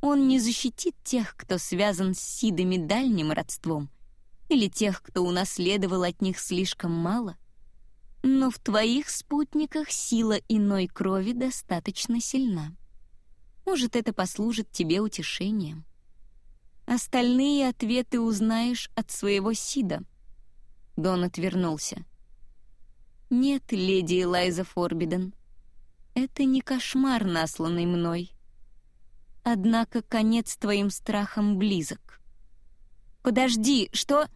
Он не защитит тех, кто связан с Сидами дальним родством, или тех, кто унаследовал от них слишком мало. Но в твоих спутниках сила иной крови достаточно сильна. Может, это послужит тебе утешением. Остальные ответы узнаешь от своего Сида». Дон отвернулся. «Нет, леди Элайза Форбиден, это не кошмар, насланный мной. Однако конец твоим страхам близок». «Подожди, что...»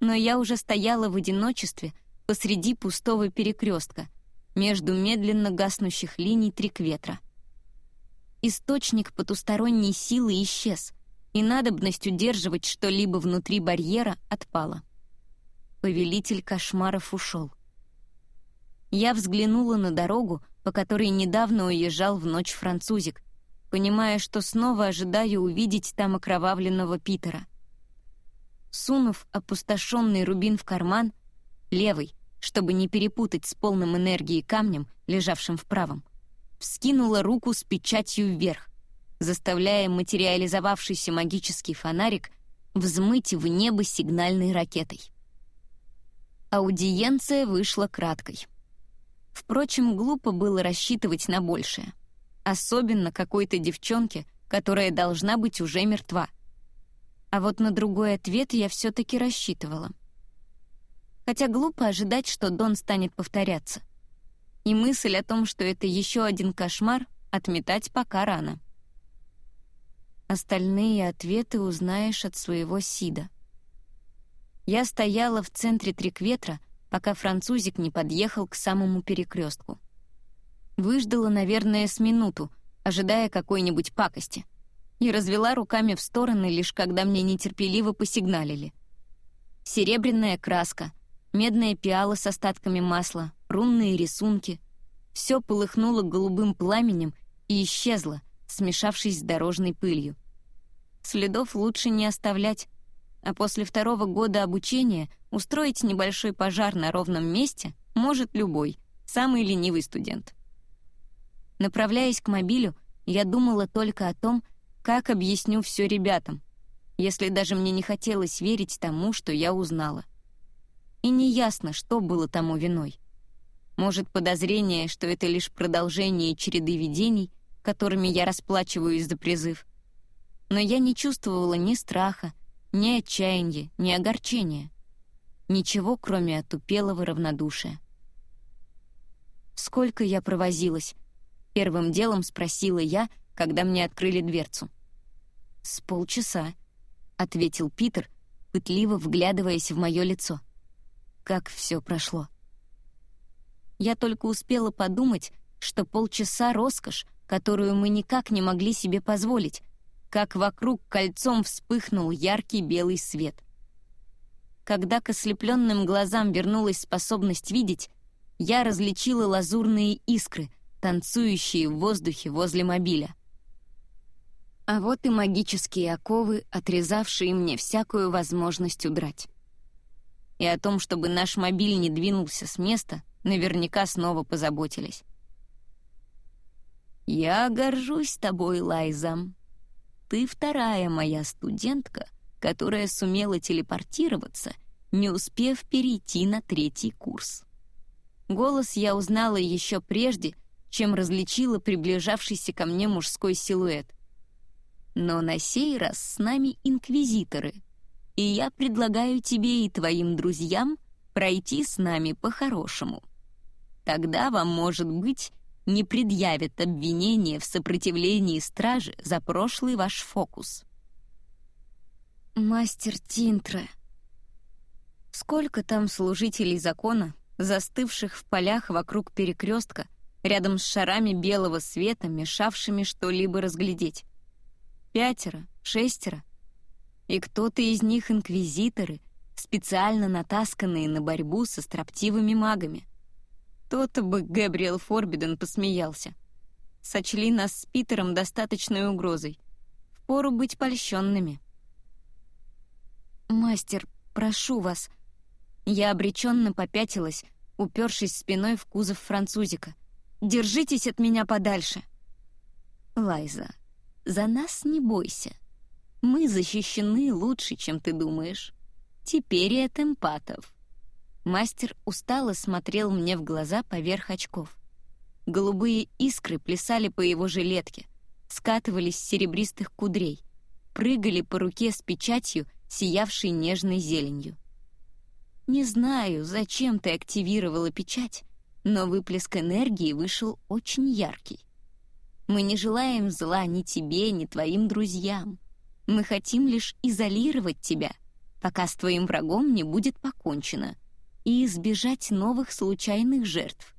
Но я уже стояла в одиночестве посреди пустого перекрестка между медленно гаснущих линий трикветра. Источник потусторонней силы исчез — и надобность удерживать что-либо внутри барьера отпала. Повелитель кошмаров ушел. Я взглянула на дорогу, по которой недавно уезжал в ночь французик, понимая, что снова ожидаю увидеть там окровавленного Питера. Сунув опустошенный рубин в карман, левый, чтобы не перепутать с полным энергией камнем, лежавшим в правом, вскинула руку с печатью вверх заставляя материализовавшийся магический фонарик взмыть в небо сигнальной ракетой. Аудиенция вышла краткой. Впрочем, глупо было рассчитывать на большее. Особенно какой-то девчонке, которая должна быть уже мертва. А вот на другой ответ я все-таки рассчитывала. Хотя глупо ожидать, что Дон станет повторяться. И мысль о том, что это еще один кошмар, отметать пока рано. Остальные ответы узнаешь от своего Сида. Я стояла в центре Трикветра, пока французик не подъехал к самому перекрестку. Выждала, наверное, с минуту, ожидая какой-нибудь пакости, и развела руками в стороны, лишь когда мне нетерпеливо посигналили. Серебряная краска, медная пиала с остатками масла, рунные рисунки — все полыхнуло голубым пламенем и исчезло, смешавшись с дорожной пылью. Следов лучше не оставлять, а после второго года обучения устроить небольшой пожар на ровном месте может любой, самый ленивый студент. Направляясь к мобилю, я думала только о том, как объясню все ребятам, если даже мне не хотелось верить тому, что я узнала. И неясно, что было тому виной. Может, подозрение, что это лишь продолжение череды видений, которыми я расплачиваюсь за призыв, но я не чувствовала ни страха, ни отчаяния, ни огорчения. Ничего, кроме отупелого равнодушия. «Сколько я провозилась?» — первым делом спросила я, когда мне открыли дверцу. «С полчаса», — ответил Питер, пытливо вглядываясь в мое лицо. «Как все прошло?» Я только успела подумать, что полчаса — роскошь, которую мы никак не могли себе позволить, как вокруг кольцом вспыхнул яркий белый свет. Когда к ослепленным глазам вернулась способность видеть, я различила лазурные искры, танцующие в воздухе возле мобиля. А вот и магические оковы, отрезавшие мне всякую возможность удрать. И о том, чтобы наш мобиль не двинулся с места, наверняка снова позаботились. «Я горжусь тобой, Лайза. Ты вторая моя студентка, которая сумела телепортироваться, не успев перейти на третий курс». Голос я узнала еще прежде, чем различила приближавшийся ко мне мужской силуэт. Но на сей раз с нами инквизиторы, и я предлагаю тебе и твоим друзьям пройти с нами по-хорошему. Тогда вам, может быть, не предъявят обвинение в сопротивлении стражи за прошлый ваш фокус. Мастер Тинтре. Сколько там служителей закона, застывших в полях вокруг перекрестка, рядом с шарами белого света, мешавшими что-либо разглядеть? Пятеро, шестеро. И кто-то из них инквизиторы, специально натасканные на борьбу со строптивыми магами. То-то бы Габриэл Форбиден посмеялся. Сочли нас с Питером достаточной угрозой. Впору быть польщенными. «Мастер, прошу вас». Я обреченно попятилась, упершись спиной в кузов французика. «Держитесь от меня подальше». «Лайза, за нас не бойся. Мы защищены лучше, чем ты думаешь. Теперь и от эмпатов». Мастер устало смотрел мне в глаза поверх очков. Голубые искры плясали по его жилетке, скатывались с серебристых кудрей, прыгали по руке с печатью, сиявшей нежной зеленью. Не знаю, зачем ты активировала печать, но выплеск энергии вышел очень яркий. Мы не желаем зла ни тебе, ни твоим друзьям. Мы хотим лишь изолировать тебя, пока с твоим врагом не будет покончено — и избежать новых случайных жертв.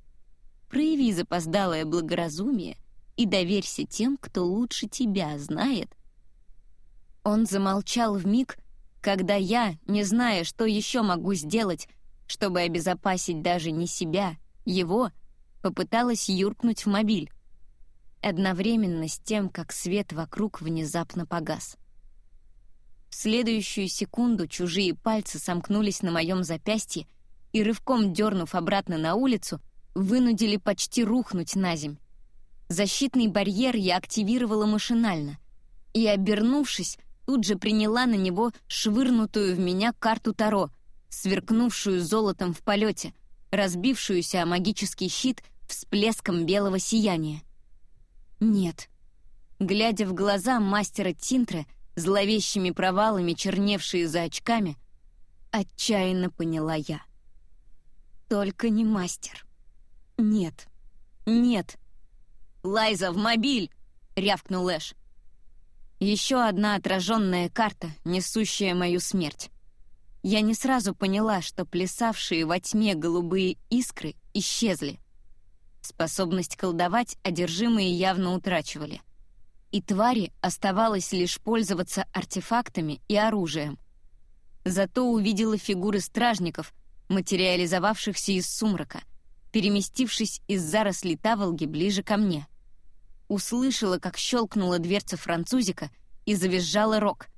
Прояви запоздалое благоразумие и доверься тем, кто лучше тебя знает. Он замолчал в миг, когда я, не зная, что еще могу сделать, чтобы обезопасить даже не себя, его, попыталась юркнуть в мобиль. Одновременно с тем, как свет вокруг внезапно погас. В следующую секунду чужие пальцы сомкнулись на моем запястье, и, рывком дернув обратно на улицу, вынудили почти рухнуть на земь. Защитный барьер я активировала машинально и, обернувшись, тут же приняла на него швырнутую в меня карту Таро, сверкнувшую золотом в полете, разбившуюся о магический щит всплеском белого сияния. Нет. Глядя в глаза мастера Тинтре, зловещими провалами черневшие за очками, отчаянно поняла я. Только не мастер. Нет. Нет. «Лайза, в мобиль!» — рявкнул Эш. Еще одна отраженная карта, несущая мою смерть. Я не сразу поняла, что плясавшие во тьме голубые искры исчезли. Способность колдовать одержимые явно утрачивали. И твари оставалось лишь пользоваться артефактами и оружием. Зато увидела фигуры стражников, материализовавшихся из сумрака, переместившись из зарослей таволги ближе ко мне. Услышала, как щелкнула дверца французика и завизжала рог.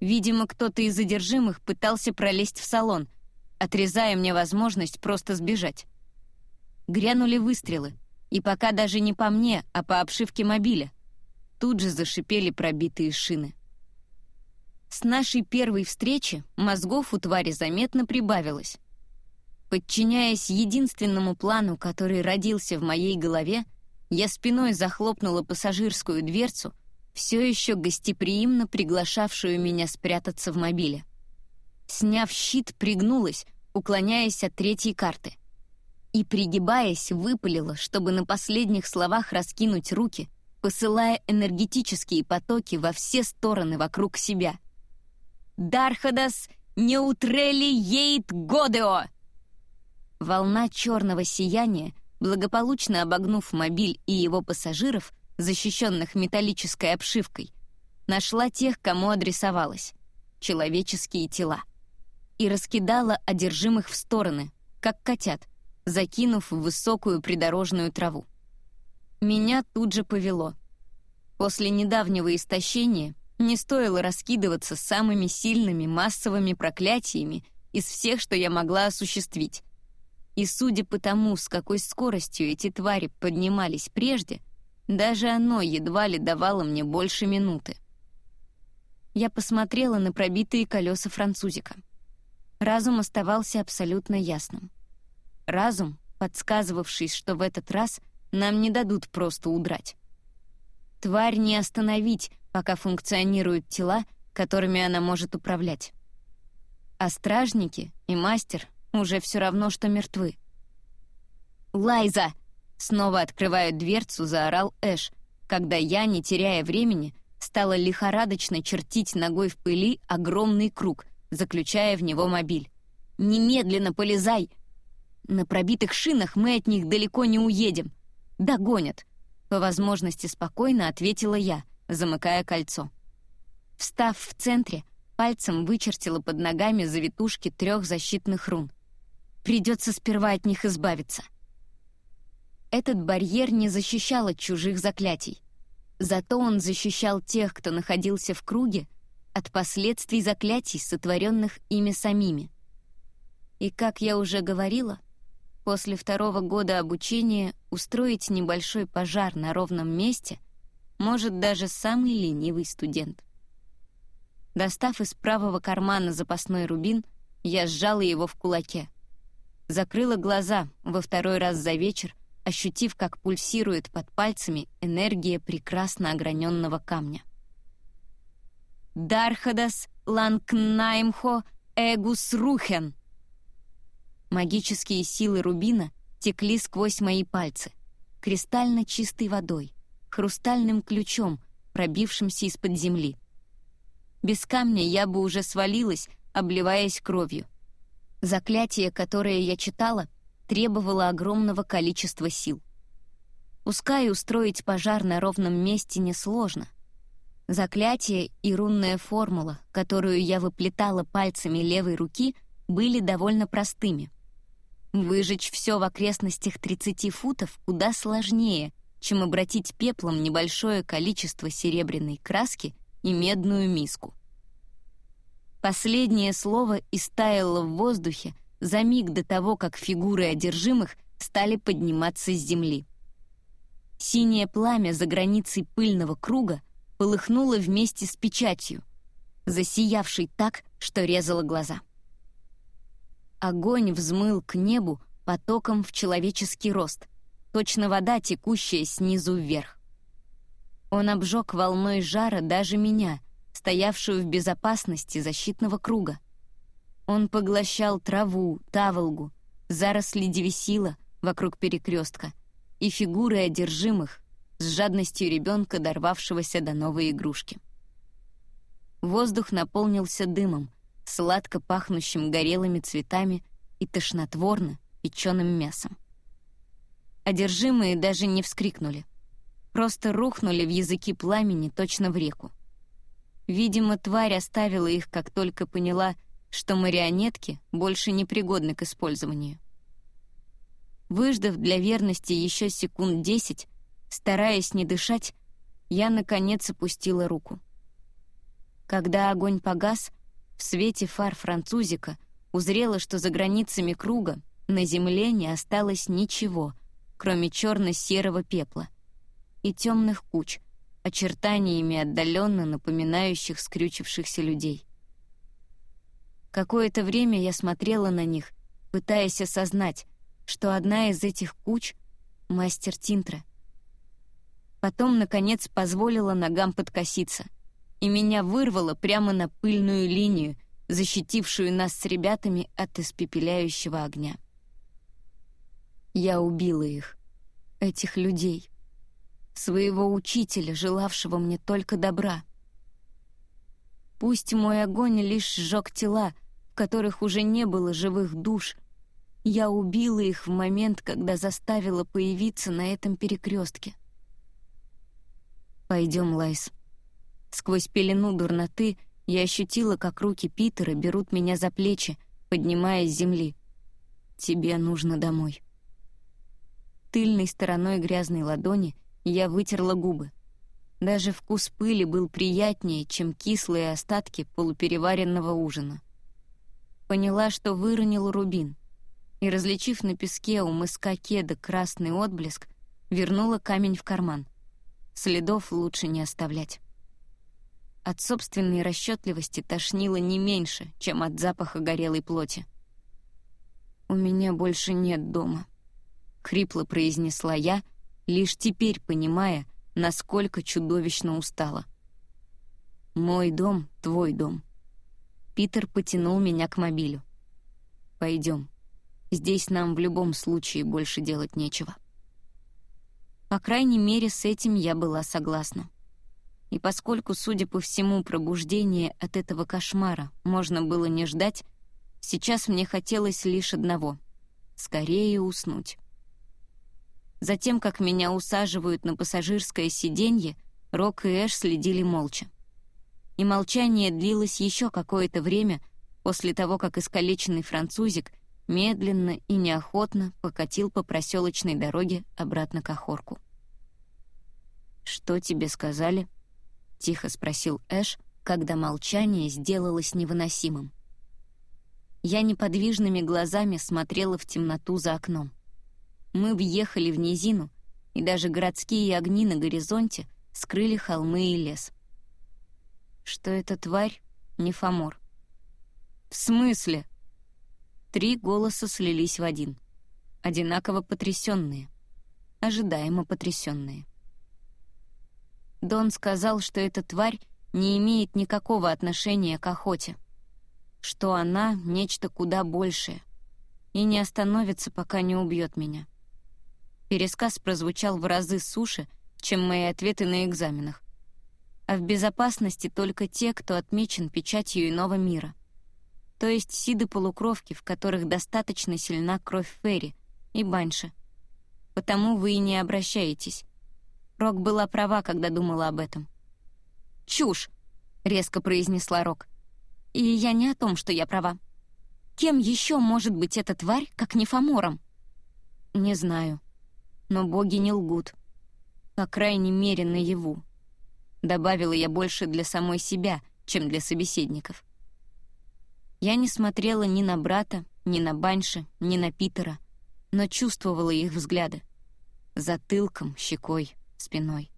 Видимо, кто-то из задержимых пытался пролезть в салон, отрезая мне возможность просто сбежать. Грянули выстрелы, и пока даже не по мне, а по обшивке мобиля. Тут же зашипели пробитые шины. С нашей первой встречи мозгов у твари заметно прибавилось. Подчиняясь единственному плану, который родился в моей голове, я спиной захлопнула пассажирскую дверцу, все еще гостеприимно приглашавшую меня спрятаться в мобиле. Сняв щит, пригнулась, уклоняясь от третьей карты. И, пригибаясь, выпалила, чтобы на последних словах раскинуть руки, посылая энергетические потоки во все стороны вокруг себя. «Дархадас неутрели ейт годео!» Волна черного сияния, благополучно обогнув мобиль и его пассажиров, защищенных металлической обшивкой, нашла тех, кому адресовалась — человеческие тела, и раскидала одержимых в стороны, как котят, закинув в высокую придорожную траву. Меня тут же повело. После недавнего истощения не стоило раскидываться самыми сильными массовыми проклятиями из всех, что я могла осуществить. И судя по тому, с какой скоростью эти твари поднимались прежде, даже оно едва ли давало мне больше минуты. Я посмотрела на пробитые колеса французика. Разум оставался абсолютно ясным. Разум, подсказывавший, что в этот раз нам не дадут просто удрать. Тварь не остановить, пока функционируют тела, которыми она может управлять. А стражники и мастер уже все равно, что мертвы. «Лайза!» — снова открывая дверцу, заорал Эш, когда я, не теряя времени, стала лихорадочно чертить ногой в пыли огромный круг, заключая в него мобиль. «Немедленно полезай!» «На пробитых шинах мы от них далеко не уедем. Догонят!» По возможности спокойно ответила я, замыкая кольцо. Встав в центре, пальцем вычертила под ногами завитушки трех защитных рун. Придется сперва от них избавиться. Этот барьер не защищал от чужих заклятий. Зато он защищал тех, кто находился в круге, от последствий заклятий, сотворенных ими самими. И, как я уже говорила, после второго года обучения устроить небольшой пожар на ровном месте может даже самый ленивый студент. Достав из правого кармана запасной рубин, я сжала его в кулаке. Закрыла глаза во второй раз за вечер, ощутив, как пульсирует под пальцами энергия прекрасно ограненного камня. «Дархадас ланкнаймхо эгус рухен!» Магические силы рубина текли сквозь мои пальцы, кристально чистой водой, хрустальным ключом, пробившимся из-под земли. Без камня я бы уже свалилась, обливаясь кровью. Заклятие, которое я читала, требовало огромного количества сил. Пускай устроить пожар на ровном месте несложно. Заклятие и рунная формула, которую я выплетала пальцами левой руки, были довольно простыми. Выжечь все в окрестностях 30 футов куда сложнее, чем обратить пеплом небольшое количество серебряной краски и медную миску. Последнее слово истаяло в воздухе за миг до того, как фигуры одержимых стали подниматься с земли. Синее пламя за границей пыльного круга полыхнуло вместе с печатью, засиявшей так, что резало глаза. Огонь взмыл к небу потоком в человеческий рост, точно вода, текущая снизу вверх. Он обжег волной жара даже меня — стоявшую в безопасности защитного круга. Он поглощал траву, таволгу, заросли девесила вокруг перекрестка и фигуры одержимых с жадностью ребенка, дорвавшегося до новой игрушки. Воздух наполнился дымом, сладко пахнущим горелыми цветами и тошнотворно печеным мясом. Одержимые даже не вскрикнули, просто рухнули в языки пламени точно в реку. Видимо, тварь оставила их, как только поняла, что марионетки больше не пригодны к использованию. Выждав для верности еще секунд десять, стараясь не дышать, я, наконец, опустила руку. Когда огонь погас, в свете фар французика узрела, что за границами круга на земле не осталось ничего, кроме черно-серого пепла и темных куч — очертаниями отдаленно напоминающих скрючившихся людей. Какое-то время я смотрела на них, пытаясь осознать, что одна из этих куч — мастер Тинтра. Потом, наконец, позволила ногам подкоситься, и меня вырвало прямо на пыльную линию, защитившую нас с ребятами от испепеляющего огня. Я убила их, этих людей своего учителя, желавшего мне только добра. Пусть мой огонь лишь сжег тела, в которых уже не было живых душ, Я убила их в момент, когда заставила появиться на этом перекрестке. Пойдем, Лайс. Сквозь пелену дурноты я ощутила, как руки Питера берут меня за плечи, поднимая с земли. Тебе нужно домой. Тыльной стороной грязной ладони я вытерла губы. Даже вкус пыли был приятнее, чем кислые остатки полупереваренного ужина. Поняла, что выронил рубин — и, различив на песке у мыска кеда красный отблеск, вернула камень в карман. Следов лучше не оставлять. От собственной расчетливости тошнило не меньше, чем от запаха горелой плоти. «У меня больше нет дома», — хрипло произнесла я, лишь теперь понимая, насколько чудовищно устала. «Мой дом — твой дом». Питер потянул меня к мобилю. «Пойдем». Здесь нам в любом случае больше делать нечего. По крайней мере, с этим я была согласна. И поскольку, судя по всему, пробуждение от этого кошмара можно было не ждать, сейчас мне хотелось лишь одного — скорее уснуть. Затем, как меня усаживают на пассажирское сиденье, Рок и Эш следили молча. И молчание длилось еще какое-то время после того, как искалеченный французик — медленно и неохотно покатил по проселочной дороге обратно к Охорку. «Что тебе сказали?» — тихо спросил Эш, когда молчание сделалось невыносимым. Я неподвижными глазами смотрела в темноту за окном. Мы въехали в низину, и даже городские огни на горизонте скрыли холмы и лес. Что эта тварь — не Фомор. «В смысле?» Три голоса слились в один. Одинаково потрясенные. Ожидаемо потрясенные. Дон сказал, что эта тварь не имеет никакого отношения к охоте. Что она — нечто куда большее. И не остановится, пока не убьет меня. Пересказ прозвучал в разы суше, чем мои ответы на экзаменах. А в безопасности только те, кто отмечен печатью иного мира — то есть сиды-полукровки, в которых достаточно сильна кровь Ферри и Банши. Потому вы и не обращаетесь. Рок была права, когда думала об этом. «Чушь!» — резко произнесла Рок. «И я не о том, что я права. Кем еще может быть эта тварь, как не Фомором?» «Не знаю. Но боги не лгут. По крайней мере, наяву». Добавила я больше для самой себя, чем для собеседников. Я не смотрела ни на брата, ни на Банши, ни на Питера, но чувствовала их взгляды. Затылком, щекой, спиной.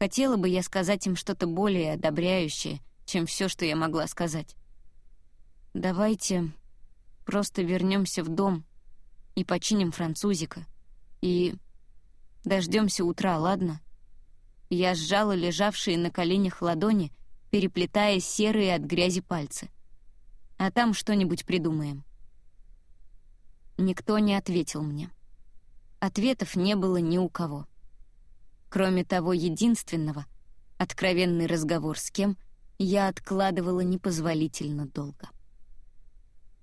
Хотела бы я сказать им что-то более одобряющее, чем все, что я могла сказать. Давайте просто вернемся в дом и починим французика. И дождемся утра, ладно? Я сжала лежавшие на коленях ладони, переплетая серые от грязи пальцы — а там что-нибудь придумаем». Никто не ответил мне. Ответов не было ни у кого. Кроме того единственного, откровенный разговор с кем я откладывала непозволительно долго.